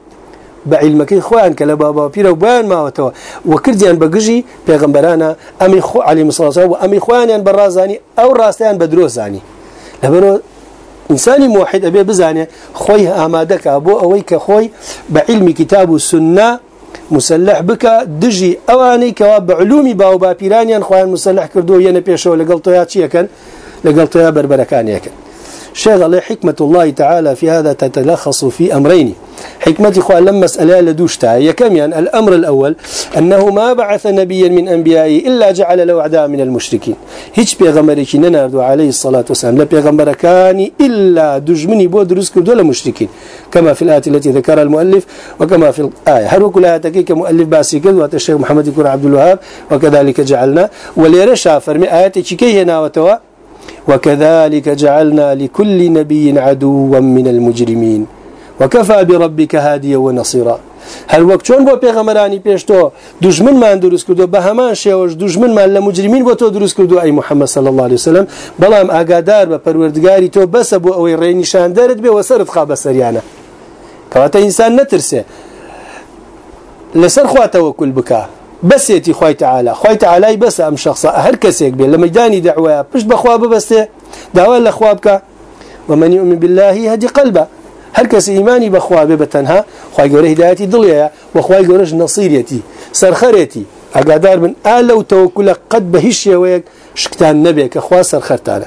بعلمك خوان كلا بابا بيرا وبان ما وتوا. وكرديان بقجي بيغمبرانا أمي خو الصلاة والسلام وأمي خوانيان برازاني أو راستيان بدروزاني لبرو إنساني موحد أبي بزاني خوي أمادك أبو أويك خوي بعلم كتاب السنة مسلح بك دجي أواني كواب علومي باو بابيرانيان خوان مسلح كردو ينا بيشو لقلتو يا كان لقلتو يا بربركان يا كان شغل حكمة الله تعالى في هذا تتلخص في أمرين. حكمة إخوة لما مسألة لدوشتها هي كم يعني؟ الأمر الأول أنه ما بعث نبيا من أنبيائه إلا جعل له أعداء من المشركين. هيج بيغمرك ننردو عليه الصلاة والسلام. لا بيغمر كان إلا دجمني بود رزق دول مشركين كما في الآية التي ذكرها المؤلف وكما في الآية. هل وكل آية تكيك مؤلف باسي كذ الشيخ محمد يكون عبد الوهاب وكذلك جعلنا. وليرشا فرمي آية كي هنا وتوا. وكذلك جعلنا لكل نبي عدوا من المجرمين. وكفى بربك هاديا ونصيرا. هل وقت چون بو پیغمبرانی پیشتو دشمن من درست کردو؟ به همان شیوش دشمن من لمجرمین بو تو درست کردو ای محمد صلی الله علیه وسلم. بلام آگادار به پروردگاری تو بس بو أو ری نشان درد به خواب سریانه. کواته انسان نترسه. لسر خوا توکل بکا. بس يتي خوي تعالى. خوي تعالى بس أم شخص هر كسيك بيه لما يداني دعوة بش بخواب بس. دعوة لخوابك. ومن يؤمن بالله يهدي قلبه. هر كس إيماني بخواب بتنها خوي جوره هدايتي ضليا وخوي جورش نصيريتي سرخريتي أقدار من آل وتوكل قد بهش ويك. شكتان نبيك أخوا سرخرتانا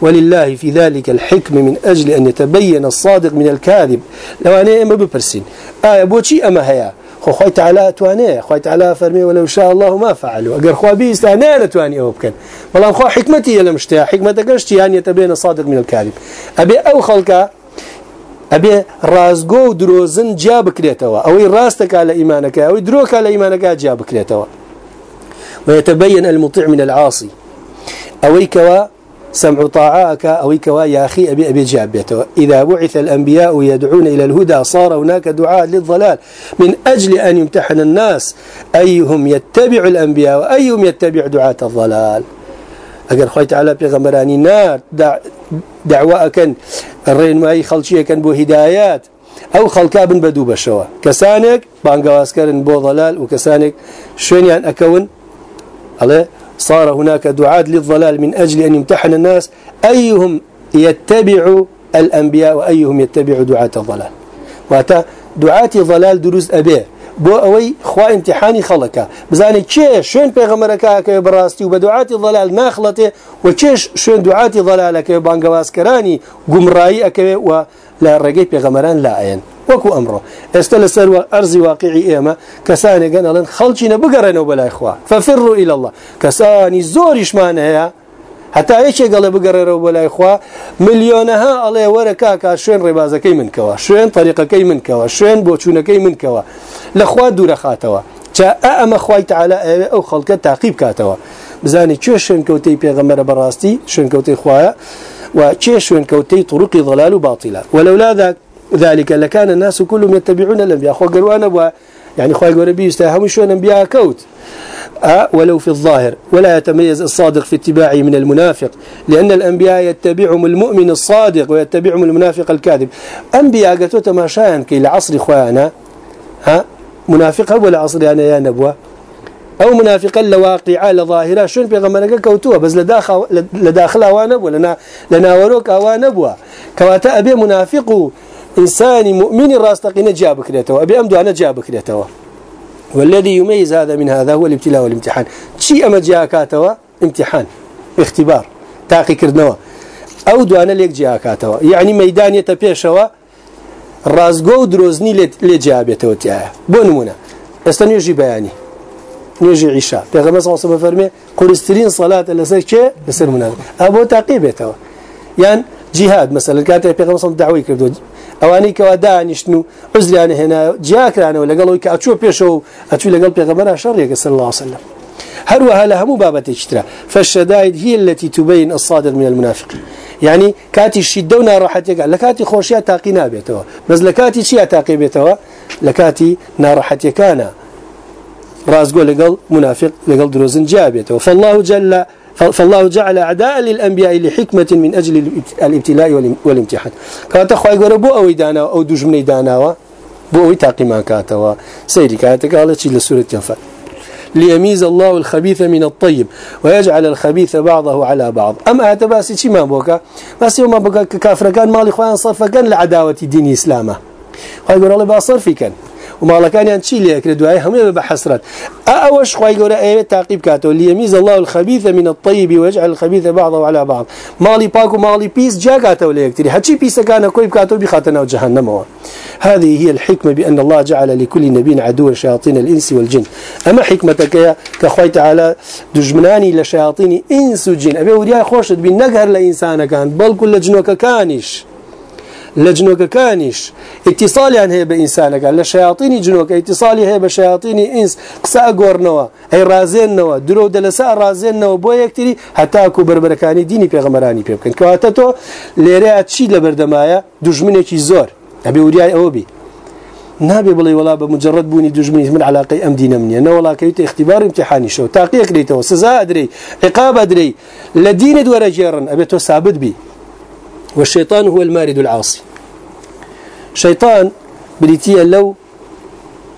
ولله في ذلك الحكم من أجل أن يتبين الصادق من الكاذب. لو أنا أما ببرسين. آية بوشي أما هيا. خو خوي تعالى توانيه خوي تعالى فرمي ولو شاء الله ما فعلوا. اگر خو بي استعنى تواني أو بكن والله خو حكمتي يلا مشتيا حكمتك اشتي يعني يتبين الصادق من الكاذب. ابي أو خلقه ابي رازقو دروزن جاب كريتوا أو راستك على ايمانك أو دروك على ايمانك جاب كريتوا ويتبين المطيع من العاصي. اويكوا سمع طاعاك أو كوا يا أخي أبي أبي جابته إذا بعث الأنبياء يدعون إلى الهدى صار هناك دعاء للضلال. من أجل أن يمتحن الناس أيهم يتبع الأنبياء وأيهم يتبع دعاة الضلال؟ أجر خوي تعالى بيغمراني نار دع دعوة كان الرين ما يخلشيه كان بو هدايات. أو خلقا بن بدو بشوا كسانك بانقواسكرن بو ضلال وكسانك شون يعني أكون. عليه؟ صار هناك دعاة للضلال من أجل أن يمتحن الناس. أيهم يتبع الأنبياء وأيهم يتبع دعاة الضلال؟ واتا دعاة الضلال دروز أبيه بو اوي خوا امتحاني خلقا بزاني كيش شون پیغمبرك كي براستي وبدعات الضلال ناخلته وكيش شون دعات ضلالك بانغواس كراني قمراي اكي ولا رقي پیغمبران لا عين وكو أمره استل سر أرز واقعي إيما كساني قال لن خلشنا بقرنا وبلا إخوة ففروا إلى الله. كساني زورش معناها حتى إيش قال بقرر ولا اخوا مليونها الله وركا كا شين ربازكي من كوا شين طريقكي من كوا شين بوچونكي من كوا لاخوا دور خاتوا. جاء اما خوي تعالى أو خلق تعقيب كاتوا بزاني شو شين كوتي پیغمبر براستي شين كوتي خوايا وكيش وين كوتي طرق ضلال باطلة ولولا ذاك ذلك لكان الناس كلهم يتبعون الأنبياء أخوة قالوا يعني خواهي قالوا نبي يستاهم شو أنبياء كوت. أه ولو في الظاهر. ولا يتميز الصادق في اتباعه من المنافق لأن الأنبياء يتبعهم المؤمن الصادق ويتبعهم المنافق الكاذب. أنبياء قلتوا تماشاهم كي العصر خوانا ها؟ منافق ولا عصر أنا يا نبوة. أو منافقا لواقعا لظاهرة. شون بيغمرك كوتوها بس لداخل لداخل لنا لنا وروك أوانب كواتا أبي منافق إنسان مؤمن راستقين جابك ليتوا أبي أمدو أنا جابك ليتوا والذي يميز هذا من هذا هو الابتلاء والامتحان. شيء أما جاكاتوا؟ امتحان. اختبار. تاقي كردنوا. أو دوانا ليك جاكاتوا. يعني ميدان يتبيشوا. رازقو دروزني لجابيتوا تياها بونمونا استنيجي بياني. نيجي عشاء. پیغمبر صلى الله وسلم فرمي. قرسترين صلاة لسر كي؟ لسر منافق أبو تعقيبته يعني جهاد مثلا. كانت پیغمبر عليه وسلم اواني كوا دانشتنو عزريان هنا جاكران ولا قالوا كاتشو بيشو اتشو لقال پیغمبر شر صلى الله عليه وسلم لها مو بابة اشترا فالشدائد هي التي تبين الصادق من المنافقين. يعني كاتي الشدونا راحت يقال لكاتي تاقينا بيتوا بس لكاتي شيا تاقي بيتوا لكاتي نارحت يكانا رازقو لقل منافق لقل دروزن جابته فالله جل فالله جعل أعداء للأنبياء لحكمة من أجل الابتلاء والامتحان. كانت أخوة يقول بو أوي دانا أو دجمني دانا بو أوي تاقي كاتوا سيري كانت قالت لسورة ينفع ليميز الله الخبيث من الطيب ويجعل الخبيث بعضه على بعض. أما هذا بس شي ما بوكا؟ بس يوم بوكا كافر كان مالي خوان صرف كان لعداوة دين إسلامه. يقول الله بصرفي كان. ومالكانيان چی لێ کرد دوای هەموو بە حسرت ئەوەش خی گەورە ئەوێت تاقیب کاتەوە لیەمیز الله الخبيث من الطيب ويجعل الخبيث بعضه على بعض. مالي باكو مالي بيس جاكاتو ليكتري هاتشي بيس كان كوي بكاتو بخاتنا وجهنم هذه هي الحكمة بأن الله جعل لكل نبي عدو شياطين الإنس والجن. أما حكمتك كخوي تعالى دجمناني لشياطين إنس وجن. أبي وريا خوشت بالنقهر لإنسان كان بل كل جنوك كانش. لە جنۆگەکانیش ئیتیساالیان هەیە بە ئینسانەکە لە شیاطینی جنۆکە ئیتیساالی هەیە بە شیاطینی ئینس. قسە ئەگۆڕنەوە ئەی ڕازێننەوە درۆ دەلەسا ڕازێننەوە بۆ یەکتری هەتاکو بربەرەکانی دینی پێغەمەرانی پێ بکەن. کەواتە تۆ لێرەیە چی لە بەردەمایە؟ دژمنێکی زۆر. ئەبێ وریای ئەوە بی. نابێ بڵێ وڵا بە مجرد بوونی دژمنی من علاقی ئەم دینە منە نە وڵاکەویت اختیبار امتحانی شەو. تاقیەکریتەوە سزا ئەدرەی عقاب ئەدرەی لە دینە دووەرە ژێڕن ئەبێت تۆ سابت بی. والشيطان هو المارد العاصي. شيطان بريتيا لو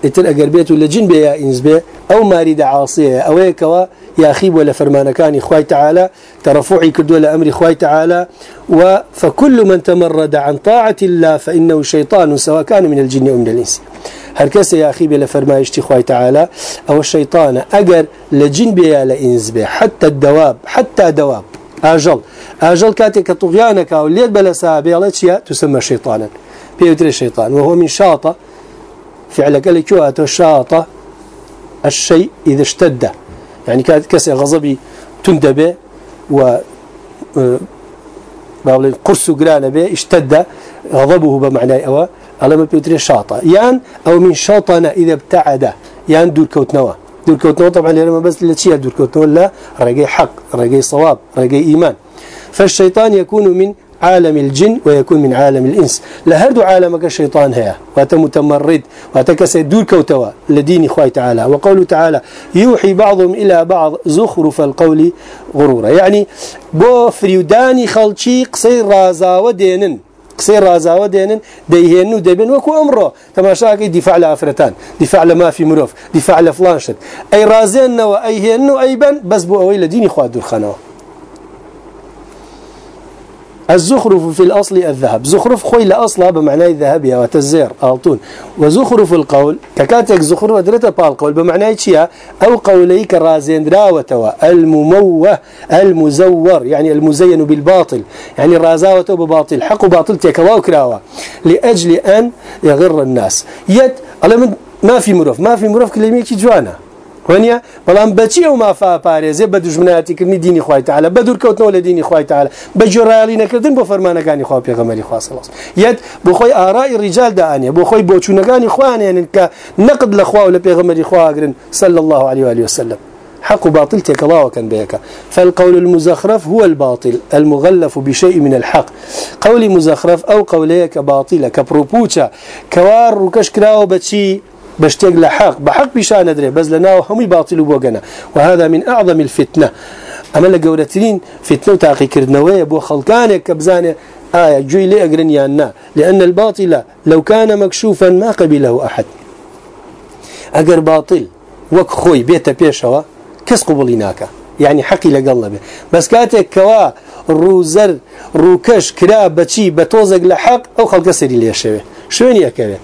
اتر اگر بيت ولا جن بيا انس بي أو مارد عاصيه أو هيكوا يا أخي ولا فرمان كان أخوي تعالى ترفعي كدو لأمر أخوي تعالى. فكل من تمرد عن طاعة الله فإنه شيطان سواء كان من الجن أو من الإنس. هركس يا أخي بلا فرمايشتي أخوي تعالى. أو الشيطان اجر لجن بيا لانس بي حتى الدواب حتى دواب. أجل. أجل كاتك طغيانك أو ليك بلا سابي تسمى شيطانا. بيوتر الشيطان وهو من شاطة فعلك اللي كواتو شاطة الشيء إذا اشتد. يعني كانت كسر غضبي تندب و بقول قرص قرانه به اشتد. غضبه بمعنى أو على ما بيوتر شاطة يعني أو من شاطنا إذا ابتعد. يعني دور كوتنوا دور كوتنوا طبعا لما بس اللي تشيل دور كوتنوا لا رجع حق رجع صواب رجع إيمان. فالشيطان يكون من عالم الجن ويكون من عالم الإنس. لهردو عالمك الشيطان هي وتمتمرد وتكسر دور كوتوا لدين إخوة تعالى. وقوله تعالى يوحي بعضهم إلى بعض زخرف القول غرورا. يعني بو فريوداني خلشي قصير رازا ودينن. قصير رازا ودينن ديهنو دبن وكو أمره تماشاكي دفاع لأفرتان دفاع لما في مروف دفاع لفلانشت. أي رازين وأي هنو أي بن بس بو أوي لدين إخوة دور الزخرف في الأصل الذهب. زخرف خوي لأصلها بمعنى الذهب يا وتزير ألطون. وزخرف القول ككاتك زخرف ودرته بالقول بمعنى شيء أو قوليك رازين راوتوا المموه المزور يعني المزين بالباطل. يعني الرازاوة بباطل. حق باطل تكوا وكراوا لأجل أن يغر الناس. يد ما في مرف. ما في مرف كلمة جوانا. ونیا بەڵام بەچی ئەو مافا پارێزێ بە دژمناتیکردنی دینی خی تعاالە بە دوورکەوتنەوە لە دینی خی تعاالە بە جۆڕایالی نەکردن بۆ فەرمانەکانی خوا پێغەمەری خواستڵاس یەت بۆ خۆی ئارای ڕیجال داانێ بۆ خۆی بۆچوونەکانی خوانێنن کە نەقد لە خوا و لە پێغەمەری خواگرن سل الله عليه وسلم. حق باطل تكلا وكان بيك فالقول المزخرف هو الباطل المغلف بشيء من الحق. قولي مزخرف أو قوليك باطلة كبروبوتا كوار وكشكراو بتشي بشتيق لحق بحق بشان ندري بس لنا وهم باطل وبوغنا وهذا من أعظم الفتنة. أما لقورتين فتنة تاقي كردنوية بو خلقانك كبزانه آية جوي لي يانا لأن الباطل لو كان مكشوفا ما قبله أحد. أقر باطل وك خوي بيتا بيشوا كس قبوليناك يعني حقي لقلبه. بس كاتك كوا روزر روكش كرا بتشي بتوزق لحق أو خلق سري ليشوه شوين يكوه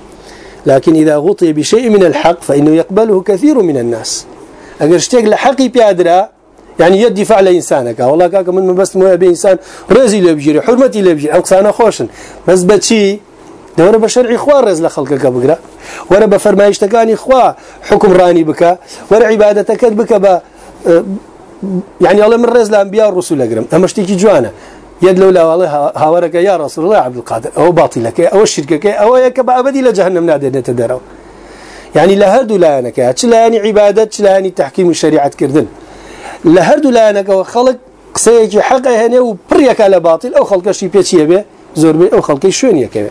لكن إذا غطي بشيء من الحق فإنه يقبله كثير من الناس. أقر اشتاق لحقي بيادرا يعني يد دفاع لإنسانك. والله كاك من بس مو بإنسان رزي لبجري حرمتي لبجري أو قصانا خوشن. بس بتشي دورة بشرعي خوار رز لخلقك بقرأ. ورا بفرمايشتكاني خوا حكم راني بك ورا عبادتك بك ب يعني الله من رز الأنبياء والرسول أقرم. أما اشتكي جوانا. يد لولا والله هاورك يا رسول الله عبد القادر أو باطلك أو الشركك أو يكبا أبدي لجهنم نادي نتدروا يعني لهردو لا أنك يعني عبادة يعني تحكيم الشريعة كردن. لهردو لا أنك وخلق قصيك حقه هنا وبريك على باطل أو خلق شي بيتشي به زور أو خلق شون يكبه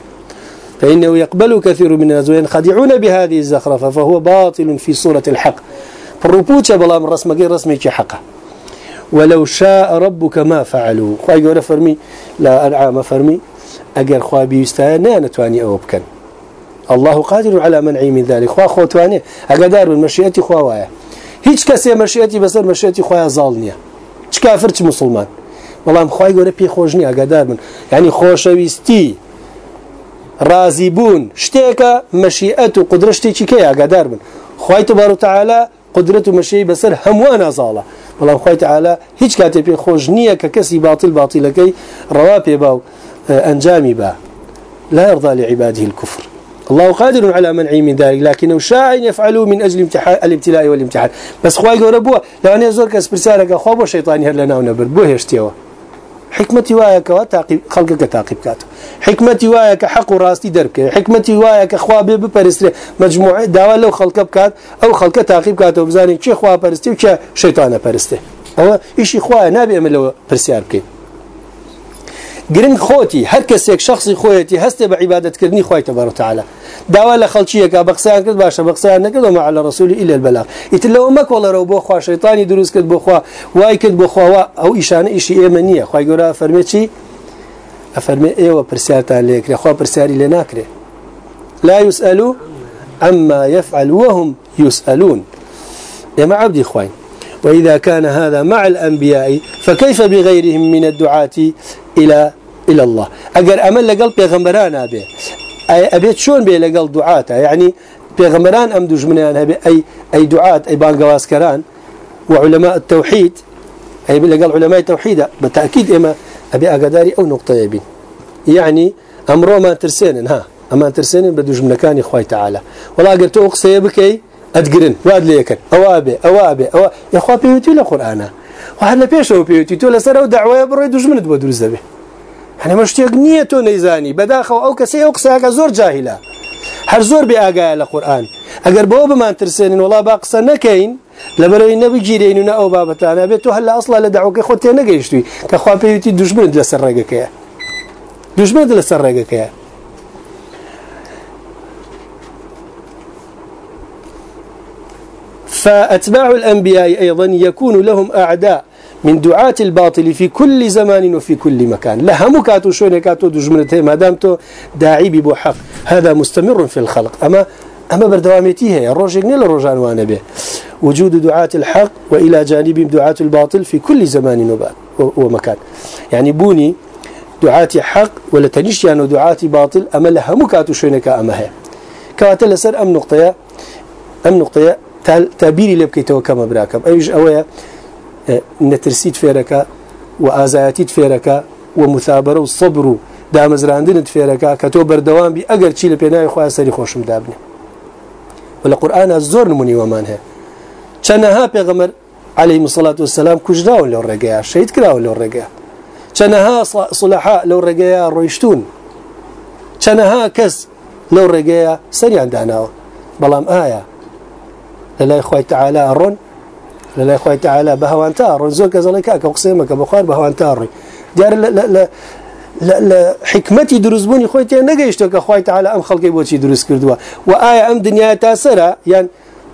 فإنه يقبل كثير من الناس وينخدعون بهذه الزخرفة فهو باطل في صورة الحق. فالربوطة بلا من رسمك رسمك حقه. ولو شاء ربك ما فعلوا. خواهي قولة فرمي لا أنعام فرمي أقر خواهي بيستانا نتواني أو بكن الله قادر على منعي من ذلك. خواه خوتواني أقدار من مشيئتي خواهي هیچ کسی مشیتی بسر مشیتی خواه زال نیه چ کافر چ مسلمان. والله گوره پی خوش نیه اگدار من یعنی خوشویستی رازی بون شتێکە مەشیئەت و قدرشتێکی کەی ئاگادار بن خی تبار و تعالا قدرت و مەشەی بەسەر هەمووان نازاڵە بەڵام خی تعالا هیچ کاتێ پێ خۆش نییە کە کەسی باتل باتیلەکەی ڕوا پێ با ئەنجامی با. لا يرضى لعباده الكفر. الله قادر على منع من ذلك لكنه شاء أن يفعلوا من أجل الابتلاء والامتحان. بس خواهي قول لو أن يزور كسبر سارك خواب وشيطاني هر لنا ونبر بوه يشتيوه حكمتي وايك وتعقيب خلقك تعقيب كاتو حكمتي وايك حق راستي درك. حكمتي وايك خوابي ببرستري مجموعة دعوة لو خلق بكات أو خلق تعقيب كاتو بزاني چه خواب برستي وچه شيطان برستي أو إشي خواه نابي أمل لو برسيار بكين گرنگ خوتي هر کەسێک شخصی خۆیەتی هەستێ بە عیبادەتکردنی خۆی تبارك وتعالى داوا لە خەڵکیەکە بەقسیان کرد باشە بەقسیان نەکردەوە على رسول إلا البلاغ. ئیتر لەوە مەکۆڵەرەوە بۆ خوا شەیطانی دروست کرد بۆ خوا وای کرد بۆ خواوە ئەو ئیشانە ئیشی ئێمە نییە. خی گەورە فەرمێ چی؟ ئەفەرمێ ئێوە پرسیارتان لێکرێ خوا پرسیاری لێ ناکرێ. لا يسألوا عما يفعل وهم يسألون. يا عبدي خوين وإذا كان هذا مع الأنبياء فكيف بغيرهم من الدعاة إلى إلى الله؟ أجر أمل لقلب بيغمران أبي. أبيت شون بي لقلب دعاته يعني بيغمران أم دجمنان؟ أبي أي أي دعاة؟ أي بانقواس كران وعلماء التوحيد؟ أي لقلب علماء التوحيد؟ بالتأكيد إما أبي أقداري أو نقطة يبين. يعني أمره ما ترسين ها. أما ترسين بدوج من إخوي تعالى. والله قلت أقصي بكي ئەدگرن واد لەکەن ئەوە بێ ئەوە بێ ئەوە یخوا پێوتی لە قورآانە و هەر لە پێشەوە پێوتی تۆ لەسەر ئەو داوایە بڕۆی دژمنت بۆ دروست دەبێ. هەنەمە شتێک نییە تۆ نەیزانی. بەداخەوە ئەو کەسی ئەو قسەکە زۆر جاهیلا هەر زۆر بێ ئاگایە لە قورآن. ئەگەر بۆ بمان ترسێنین وڵا با قسە نەکەین لەبەرەوەی نەبگیرێن و نە ئەو بابەتانە بێت تۆ هەلا ئەسڵا لە داوەکەی خۆ تێ نەگەیشتوی کەخوا پێوتی دژمنت لەسەر ڕێگەکەیە. دژمنت لەسەر ڕێگەکەیە. فأتباع الأنبياء أيضا يكون لهم أعداء من دعاة الباطل في كل زمان وفي كل مكان. لهم كاتو شون كاتو دجمنته ما دامتو داعي ببو حق. هذا مستمر في الخلق. أما أما بردوامتي هي الروجيك نيل الروجان وأنا به وجود دعاة الحق وإلى جانبهم دعاة الباطل في كل زمان ومكان. يعني بوني دعاة حق ولا تنشي يعني دعاة باطل أما لهم كاتو شونك أما هي. كواتل سر أم نقطة أم نقطة تابیری لێ بکەیتەوە کەمە براکەم. ئەویش ئەوەیە نەترسیت فێرەکە و ئازایەتیت فێرەکە و مثابرە و سەبر و دامەزراندنت فێرەکە کە تۆ بەردەوامبی ئەگەر چی لە پێناوی خخوای سەری خۆشم دابنێ. و لە قورآە زۆر نمونی وەمان هەیە. چەنەها پێغەمەر عليه مسلات وسلام کوژداون لەو ڕێگەیە شید کراون لەو ڕێگەیە. چەنەها سڵحا لەو ڕێگەیە ڕۆیشتون چەنەها کەس لەو ڕێگەیە سەریان داناوە. بەڵام ئایا لله إخوة تعالى أرون. لا خوي تعالى بهوان تار زور كذلك كقسمك بخار بهوان تار ديار لا لا لا لا لا حكمتي دروز بوني خويتي نجيشتك خوي تعالى أم خلقي بوشي دروز كردوا. وآية أم دنيا تاسرة يعني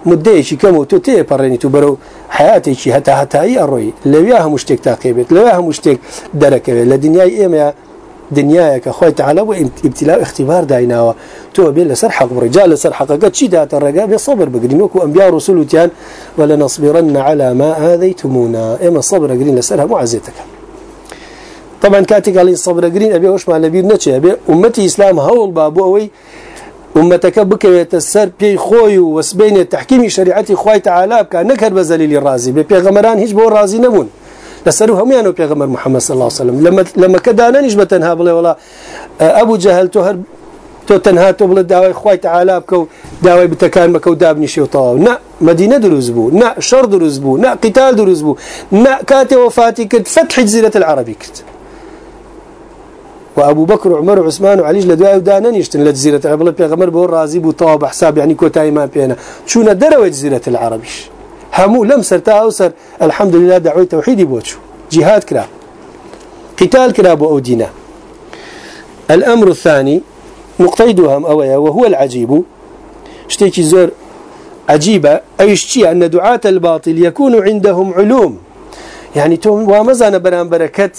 مدەیەکی کەم و تۆ تێ پەڕێنی تو حياتێکی هەتا هەتایی ئەڕۆی لەویا هەموو شتێک تاقیبێت لەوە هەموو شتێک دەرەکەوێت لە دنیای ئێمە دنیاەکە خۆی تعاالە و ئیبتیلا اختیبار دایناوە تۆ بێ لەسەر حەق بڕجا لەسەر حەقەکە چی داتە ڕێگا بێ سەبر بگرین وەکو ئەمبیا ڕسولوتیان ولا نصبرن على ما آذيتمونا. ئێمە سەبر گرین لەسەر هەموو عزیێتەکە طبعا كاتك على الصبر جرين أبي وش مع نبي نتشي. أبي أمتي إسلام هول بابو أوي. أمتك بكويت السر بي خوي وسبين تحكيم شريعتي خوي تعالى. كان نكر بزليل الرازي. بيغمران هيج بو رازي نبون. لسرو هم يعني بيغمر محمد صلى الله عليه وسلم. لما لما كدانا نجبة تنها بلا ولا أبو جهل تهر تو تنها تبل الدعوة خوي تعالى بكو دعوة بتكان مكو دابني شي وطاو نا مدينة دروز بو نا شر دروز بو نا قتال دروز بو نا كاتي وفاتي كت فتح جزيرة العربي كت وابو بكر وعمر وعثمان وعلي لدواء ودانا نيشتن لجزيرة العرب بيغمر بور رازي بو طواب حساب يعني كوتاي ما بينا شو ندروا جزيرة العربيش همو لم سرتا اوسر الحمد لله دعوة توحيدي بوشو جهاد كرا قتال كرا بو أودينا الأمر الثاني مقتيدهم أويا وهو العجيب. اشتيكي زور عجيبة. أي اشتي أن دعاة الباطل يكون عندهم علوم. يعني توم ومزان بران بركت.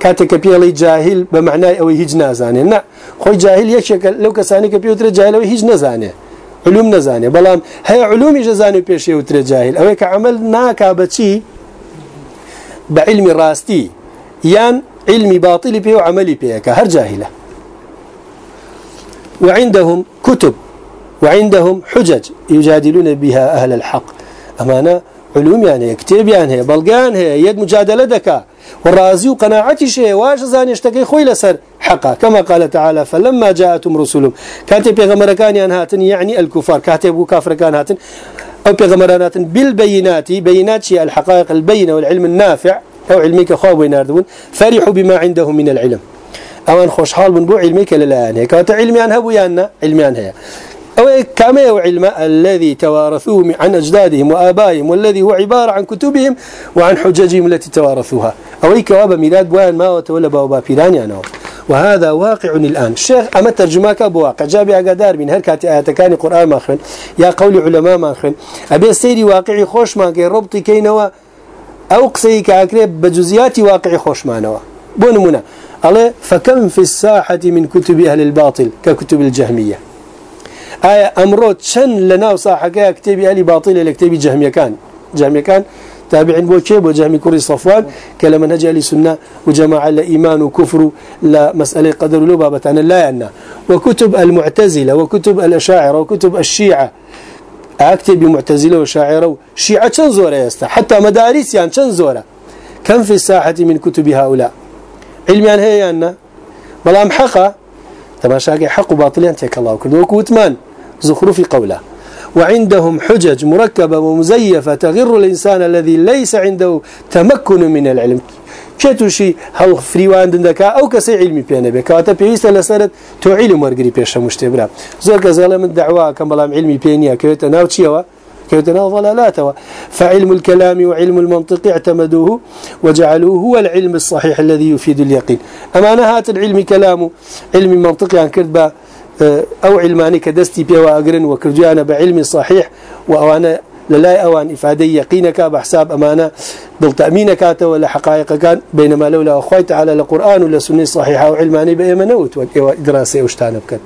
كاتك بيالي جاهل بمعنى أو هيج نازانه نا خوي جاهل يشك لو كساني كبيوتر جاهل أو هيج نزانه علوم نزانه. بلام هي علوم جزانه بيش يوتر جاهل. أو كعمل ناكا بتشي بعلم راستي يان علمي باطل بيه وعملي بيه كهر جاهله وعندهم كتب. وعندهم حجج. يجادلون بها أهل الحق. أمانة علوم يعني كتاب يعني. بلغان هي. يد مجادلة دكا. والرازي وقناعتي شيء. واش زاني اشتكي خوي لسر. حقا. كما قال تعالى فلما جاءتهم رسلهم. كاتب بيغمر كان هاتن يعني الكفار. كاتب كافر كان هاتن أو بيغمرانات بالبينات. بينات شيء الحقائق البينة والعلم النافع. أو علميك خواب ويناردون فرحوا بما عندهم من العلم. أو أن خوش حال من بو علميك للآن كانت علمي عنها بيانا علمي عنها أو كما هو علم الذي توارثوه عن أجدادهم وآبائهم والذي هو عبارة عن كتبهم وعن حججهم التي توارثوها. أو كواب ميلاد بوان ما وتولى بابا بيران يعني وهذا واقع الآن. الشيخ أما ترجماك بواقع جابي أقدار من هل كانت آيات كان قرآن ماخن يا قول علماء ماخن أبي السيري واقعي خوش ما كي ربطي كينوا أو قسيك أكريب بجزيات واقعي خوش ما نوا؟ بونمنا الله فكم في الساحة من كتب أهل الباطل ككتب الجهمية؟ آية أمرو تشن لنا وصاحك كتابي أهل باطل لكتابي جهمية كان؟ جهمية كان؟ تابعين بو كيب وجهمي كوري صفوان كلام نجي أهل سنة وجماعة لإيمان وكفر لا مسألة قدر له بابتنا لا يعنا. وكتب المعتزلة وكتب الأشاعرة وكتب الشيعة. أكتب معتزلة وشاعرة شيعة تنزورة يستا حتى مدارس يعني تنزورة كم في الساحة من كتب هؤلاء؟ علميا هي أن بلام حقا؟ تماشاقي حق وباطل تيك الله وكذا وكوتمان زخرف قوله. وعندهم حجج مركبة ومزيفة تغر الإنسان الذي ليس عنده تمكن من العلم. كتوشي هل فريوان دندكا أو كسي علمي بيانا بك واتا بيويستا لسرت تو علم ورقري بيشا مشتبرا زور كزالا من دعوة كم بلام علمي بيانيا. كويتا ناو تشيوا؟ كويتا ضلالات فعلم الكلام وعلم المنطق اعتمدوه وجعلوه هو العلم الصحيح الذي يفيد اليقين. أما نهات العلم كلامه علم منطقي عن كذبه أو علماني كدستي بيوا أقرن وكرجانا بعلم صحيح وأوانا للا أوان إفادة يقينك بحساب أمانة بالتأمينك ولا حقائق كان بينما لولا أخوي تعالى القرآن ولا سنة صحيحة وعلماني بأيمنوت ودراسة وشتانب كان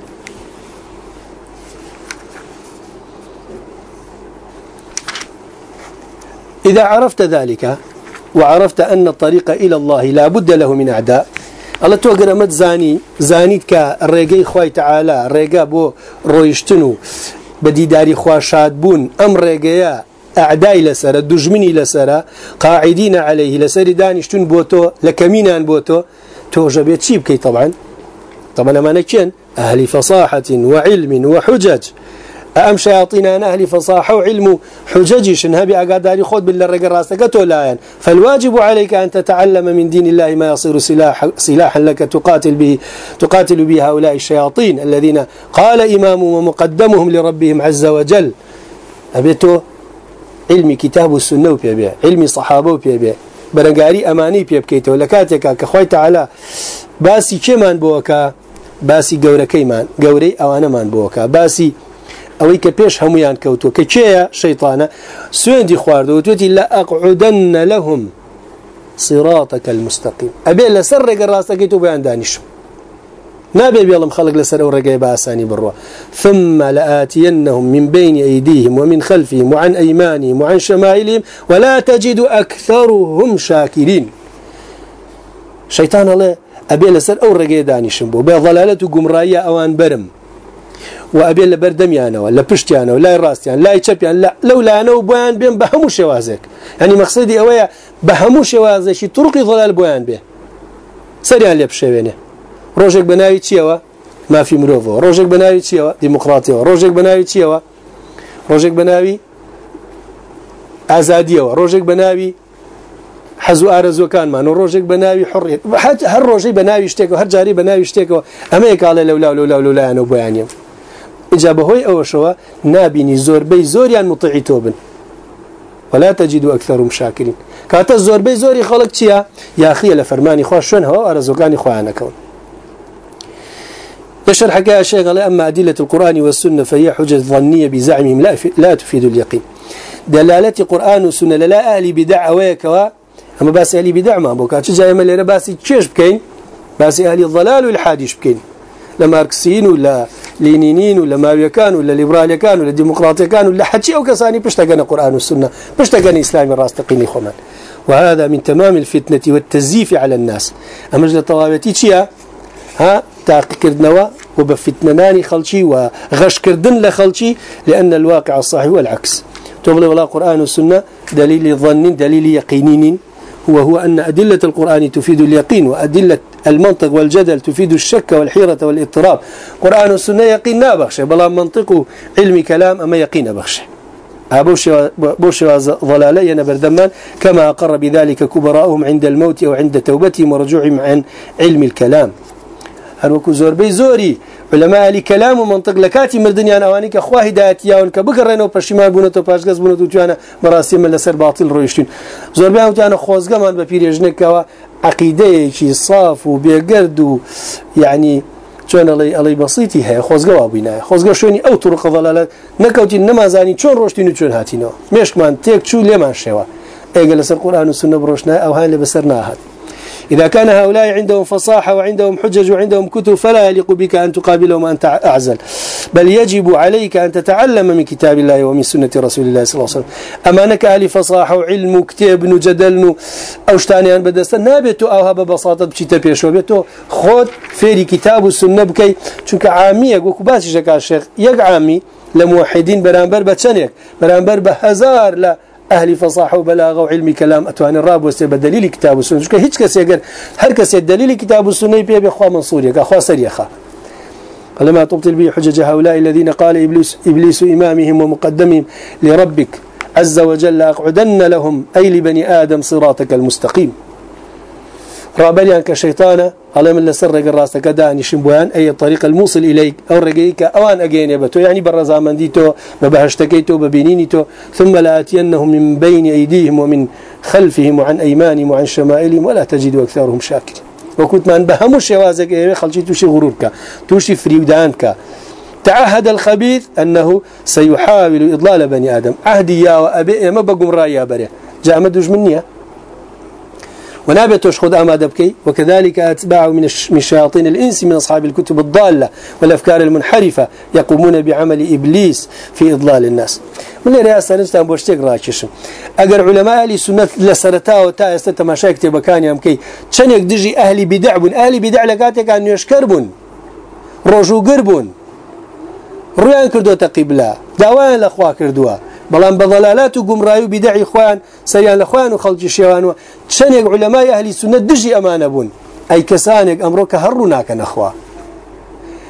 إذا عرفت ذلك وعرفت أن الطريق إلى الله لا بد له من أعداء الله تو قرمت زاني زانيت كالرقي خوي تعالى الرقا بو رويشتنو. بديداري خوا شاد بون أم رقيا أعداء لسرة دجمني لسرة قاعدين عليه لسر دانشتون بوتو لكمينان بوتو. توجبت شيب كي طبعا. طبعا ما نكين أهل فصاحة وعلم وحجج. أم شياطين أهل فصاحة وعلم حججش نهبي أقاداري خود بالرقر راسك تولايا فالواجب عليك أن تتعلم من دين الله ما يصير سلاح سلاحا لك تقاتل به تقاتل به هؤلاء الشياطين الذين قال إمامهم ومقدمهم لربهم عز وجل. أبيتو؟ علمي كتاب والسنة وبيبيع. علمي صحابة وبيبيع. برنگاری ئەمانی پێ بکەیتەوە لە کاتێکا کە خۆی تەعالا باسی چێمان بۆکە باسی گەورەکەیمان گەورەی ئەوانەمان بۆکە باسی ئەوەی کە پێش هەمویان کەوتووە کە چێە شەیطانە؟ سوێندی خواردەوە توێتی لە ئەقعودەن لەهم صراطك المستقيم. أبي لسر رجع راسك تو بيان دانشم نابي بيلم خلق لسر ورقي باساني بروا ثم لآتينهم من بين أيديهم ومن خلفهم وعن أيمانهم وعن شمائلهم ولا تجد أكثرهم شاكرين. شيطان الله أبي لسر أو رقي دانشم بو. بضلالة قمرايا أوان برم. و ئەبێ لە بەردەمیانەوە لە پشتیانەوە لای ڕاستیان لای چەپیان لەو لایەنەوە بۆیان بێن بە هەموو شێوازێک. هەنی مەخسەدی ئەوەیە بە هەموو شێوازێکی تڕقی غڵال بۆیان بێ. سەریان لێ پشێوێنێ. ڕۆژێک بە ناوی چیەوە؟ مافی مرۆڤەوە. ڕۆژێک بە ناوی چیەوە؟ دیموکراتیەوە ڕۆژێک بە ناوی چیەوە؟ ڕۆژێک بە ناوی ئازادیەوە. ڕۆژێک بە ناوی حەز و ئارەزوەکانمان. و ڕۆژێک بە ناوی حڕێت هەر ڕۆژەی بە ناوی شتێک و هەر جاری بە ناوی شتێکەوە. ئەمەیە کاڵێ لەولا لەولا لەلایەنەوە بەیانیم بۆیانیم ئجا بەهۆی ئەوەشەوە نابینی زۆربەی زۆریان مطعی تۆ بن ولا تجد أكثرهم شاكرين. كاتا زۆربەی زۆری خەڵک چییە یاخیە لە فەرمانی خوا شوێنەوە ئارەزۆکانی خۆیانەکەون يشرح حكاية الشيخ قال أما أدلة القرآن والسنة فهي حجة ظنية بزعمهم لا, لا تفيد اليقين. دلالة القرآن والسنة لا أهلي بدع ويكوا أما باس أهلي بدع ما بوكا. جاي من لنا باس تشيش بكين؟ باس أهلي الضلال والحادش بكين. لماركسيين ولا لينينين ولا ماويكان ولا ليبراليكان ولا ديمقراطيكان ولا حتى أو كساني بشتغن القرآن والسنة بشتغن إسلام الراستقيني خمان وهذا من تمام الفتنة والتزييف على الناس. أمجل طوابتي تشيا ها تاقيكردنوا وبفتناني خلشي وغش كردن لخلشي لأن الواقع الصحيح هو العكس تبلغ الله قرآن والسنة دليل ظن دليل يقينين. وهو أن أدلة القرآن تفيد اليقين وأدلة المنطق والجدل تفيد الشك والحيرة والاضطراب. قرآن والسنة يقين نابخش بلا منطق علم كلام أما يقين بخش بوش ضلالة ينبردمان كما أقر بذلك كبراءهم عند الموت أو عند توبتهم ورجوعهم عن علم الكلام. هەروەکو زۆربەی زۆری علماء علی کلام و منطق لکاتی مردنیان اوانی که خواه هدایتیان که بگرن و پشیمان بونه تو پاشگز بونه تو جوانه مراسم لسر باطل رویشتین. زور بیان جان خوازگه من به پیرژنه که عقیده چی صاف و بیگرد و یعنی چۆن ئەڵی ئەڵی بەسیتی هەیە خۆزگەوا بینایە خۆزگە شوێنی ئەو توڕ قەڵالەت نەکەوتی نەمازانی چۆن ڕۆشتین و چۆن هاتینەوە مێشکمان تێک چوو لێمان شێوە ئێگە لەسەر قورآان و سنە بڕۆشنای ئەو هاان لە بەسەر ناهات. إذا كان هؤلاء عندهم فصاحة وعندهم حجج وعندهم كتب فلا يليق بك أن تقابلهم وأنت أعزل. بل يجب عليك أن تتعلم من كتاب الله ومن سنة رسول الله صلى الله عليه وسلم. أمانك أهل فصاحة وعلم وكتاب وجدل أو شتاني أن بدست نابت أوها ببساطة بشي تبيشو بيتو خود فيري كتاب والسنة بكي. چونك عامية باسي شكا الشيخ يق عامي لموحدين برانبر بچنك برانبر بهزار لا أهل فصاحة وبلاغة وعلم كلام أتوان الراب واستبى دليل كتاب السنة. شو هيك كسي يقر هر كسي دليل كتاب السنة يبي بخوا منصور يقا خوا سريخا لما تبطل به حجج هؤلاء الذين قال إبليس, إبليس إمامهم ومقدمهم لربك عز وجل أقعدن لهم أي لبني آدم صراطك المستقيم. رابليان كشيطانة على من لسر رجل راسك داني شنبوان أي الطريق الموصل إليك. أو رجيك أوان أجين يبتو يعني برا من ديتو ببهشتكيتو ببينينيتو. ثم لآتينهم من بين أيديهم ومن خلفهم وعن أيمانهم وعن شمائلهم ولا تجد أكثرهم شاكر وكنت من بهمش شوازك إيه خلشي توشي غرورك توشي فريودانك. تعهد الخبيث أنه سيحاول إضلال بني آدم. عهدي يا وأبي ما بقوم رأي بري جاء مدوج مني. ونابتوش خذ أماد بكي وكذلك أتباع من من شياطين الإنس من أصحاب الكتب الضالة والأفكار المنحرفة يقومون بعمل إبليس في إضلال الناس. من رئاسة نجتان بوشتك راكشم أقر علماء أهل سنة لسرتا وتا يستتا ما شاكت بكان يمكي چنك دجي أهل بدع بون؟ أهل بدع لكاتك أن يشكر بون. رجو قربون روان كردو تقبلا. داوان لأخواه كردوا. بلان بضلالات وقمراي وبدعي خوان سريان لخوان وخلج شيوان شنيق علماء أهل السنة دجي أمان بون أي كسانك أمرك هرونا كنخوا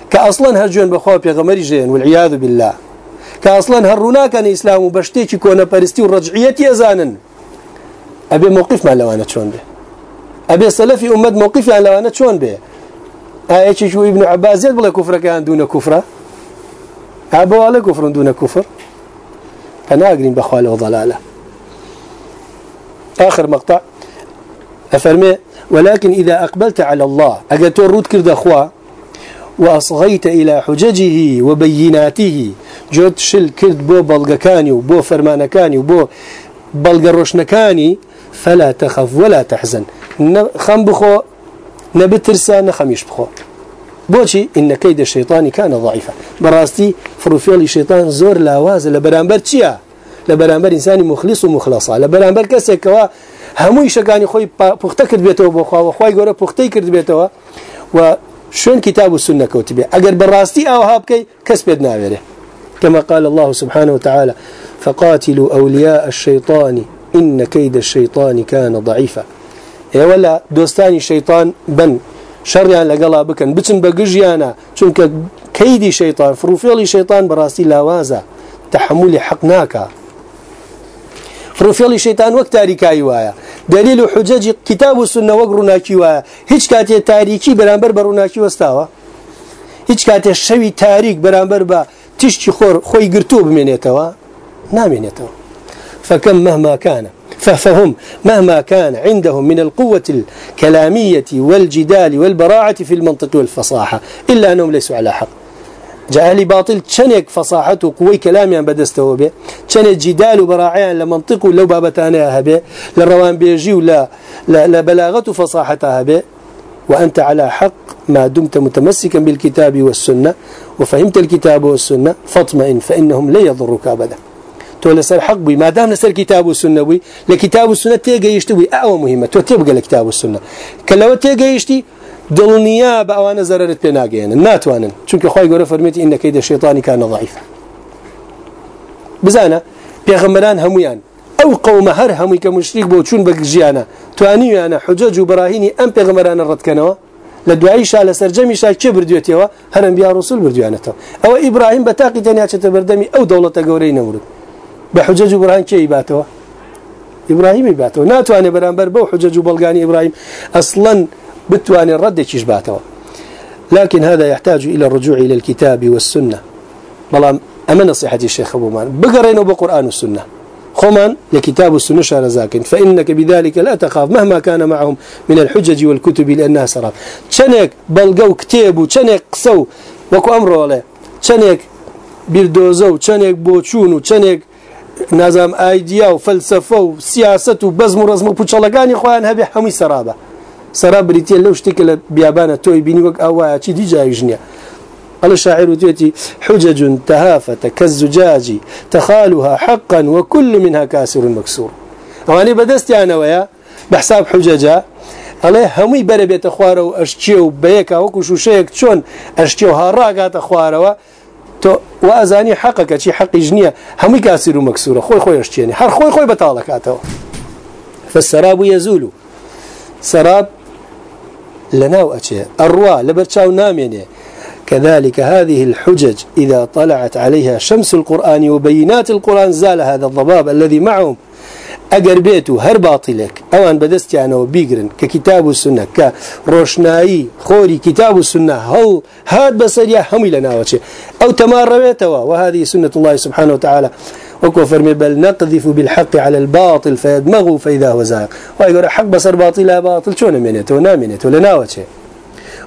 كأصلا هرجون بخوا بيغمري جين والعياذ بالله. كأصلا هرونا كان إسلام وبشتيك كون برستي ورجعية يزانا أبي موقف ما لوانا شون به أبي سلفي أمد موقف ما لوانا شون به آية شو ابن عباس زيد بلا كفر كان دون كفرة أبو على كفر دون كفر فناقرين بخوال وضلالة. آخر مقطع. أفرمي ولكن إذا أقبلت على الله أجت الرود كرد أخوة. وأصغيت إلى حججه وبيناته جوت شل كرد بو بلغكاني وبو فرمانكاني وبو بلغروشنكاني فلا تخف ولا تحزن. خم بخو نبترسا نخميش بخو. بوشي إن كيد الشيطان كان ضعيفا؟ براستي فروفيل الشيطان زور لاواز لبرامبر تشيا لبرامبر إنساني مخلص ومخلصا. لبرامبر كسكوا هموي شكاني خوي بختكر بيتو بخوا وخواي قورا بختي كرد بيتو وشون كتاب السنة كوتبه أجر براستي أو هابكي كسبت ناوره كما قال الله سبحانه وتعالى فقاتلوا أولياء الشيطان إن كيد الشيطان كان ضعيفا. إيه ولا دوستاني الشيطان بن. شەڕیان لەگەڵا بکەن. بچن بە گژیانە. چونکە کەیدی شەیتان فروفێڵی شەیتان بەڕاستی لاوازە. تحملی حەق ناکە فروفێڵی شەیتان وەک تاریکایی وایە. دلیل و حجەجی کتاب و سنە وەک ڕووناکی وایە. هیچ کاتێ تاریکی بەرامبەر بە ڕووناکی وەستاوە. هیچ کاتێ شەوی تاریک بەرامبەر بە تیشتی خۆر خۆی گرتوو بمێنێتەوە. نامێنێتەوە. فەکەم مەهماکانە فهم مهما كان عندهم من القوة الكلامية والجدال والبراعة في المنطق والفصاحة إلا أنهم ليسوا على حق. جاء لي باطل تشنك فصاحة وقوي كلامي عن بدسته به تشنك جدال وبراعي لمنطق لو بابتانها به للروان بيجي ولا لا بلاغة فصاحتها به. وأنت على حق ما دمت متمسكا بالكتاب والسنة وفهمت الكتاب والسنة فاطمئن فإنهم لا يضرك أبدا. تو لسر حق بي ما دام لسر كتاب والسنة بي لكتاب والسنة تيجيشتي بي أو مهمة تو تبقى لكتاب والسنة كلو تيجيشتي دڵنیا بە ئەوانە زەرت پێ ناگەێنن ناتوانن. چونکە خی گەورە فەرمێتی ئینەکەی دە شێطانی کانە ضعیف. بزانە پێغەمەران هەمویان ئەو قومە هەر هەمووی کە مشریک بۆ چوون بە ژیانە توانیویانە حجەج و بەراهینی ئەم پێغەمەرانە ڕەتکەنەوە لە دوایی شا لە سەررجەمی شا چێ بردوێتەوە؟ هەرم بیا ڕسول بردوانێتەوە ئەوە ئیبراهیم بە تاقی تەنیاچێتە بەردەمی ئەو دەوڵەتە گەورەی نەورد بحجج برهان كي باتوا إبراهيم باتوا ناتواني برانبر بو حجج بلغاني إبراهيم. أصلا بتواني الرد كيش باتوا. لكن هذا يحتاج إلى الرجوع إلى الكتاب والسنة. بلام أما نصيحة الشيخ أبو مان. بقرين بقرآن والسنة. خمان لكتاب السنة شار زاكن. فإنك بذلك لا تخاف. مهما كان معهم من الحجج والكتب لأنها سراب. شنك بلغو كتابو شنك قسو وكو أمره ولا شنك بيردوزو شنك بوچون شنك نازم ئایدیا و فەلسفە و سیاست و بەزم و ڕزم و پوچەڵەکانی خۆیان هەبێ هەمووی سەرابە سەرا بریتە لەو شتێکە لە بیابانە تۆی بینی قال الشاعر وتيتي حجج تهافت كالزجاج تخالها حقا وكل منها كاسر مكسور اواني بدست يعني ويا بحساب حججا. الله همي بربيت خواره واشتيو بيكا وكو شوشيك چون اشتيو هاراقات خواره تو وازاني حقك شي حق جنيه هم كاسر ومكسوره خوي خوي اشتيني هر خوي خوي بطالك اتو فالسراب يزول سراب لنا وأشياء الروا لبرشاو ناميني كذلك هذه الحجج إذا طلعت عليها شمس القرآن وبينات القرآن زال هذا الضباب الذي معهم. اگر بيتو هر باطلك أوان بدستيانو بيقرن ككتاب السنة كروشنائي خوري كتاب السنة. هل هاد بسريا همي لنا وشي. أو تمار بيتوا وهذه سنة الله سبحانه وتعالى. وكو فرمي بل نقذف بالحق على الباطل فيدمغه فإذا هو زاق ويقول حق بصر باطل باطل. شون منيته ونامنته لنا وشي.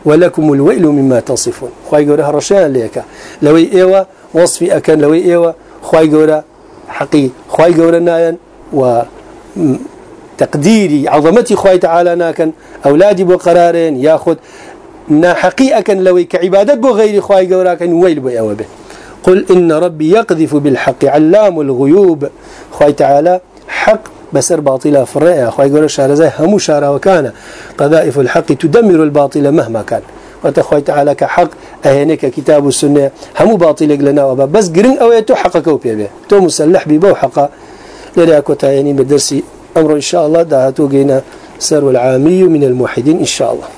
ولكم الويل مما تصفون. خواهي قولها رشان ليك. لوي إيوه وصفي أكن لوي إيوه. خواهي قولها حقي. خواهي قولها ناين و تقديري عظمتي خوي تعالى ناكن أولادي بقرارين ياخذ ناحقي أكن لوي كعبادة بغير خوي قوراكن ويل بي أوبه قل إن ربي يقذف بالحق علام الغيوب. خوي تعالى حق بسر باطلة فرئة خوي قول زي همو شهر وكان. قذائف الحق تدمر الباطل مهما كان. وتخوي تعالى كحق أهنك كتاب السنة همو باطل لنا وبا. بس قرن أو يتو حقك وبيبه تو مسلح بيبو حقا لذا كتايني بدرسي أمر إن شاء الله دعاتو جينا سر العامي من الموحدين إن شاء الله.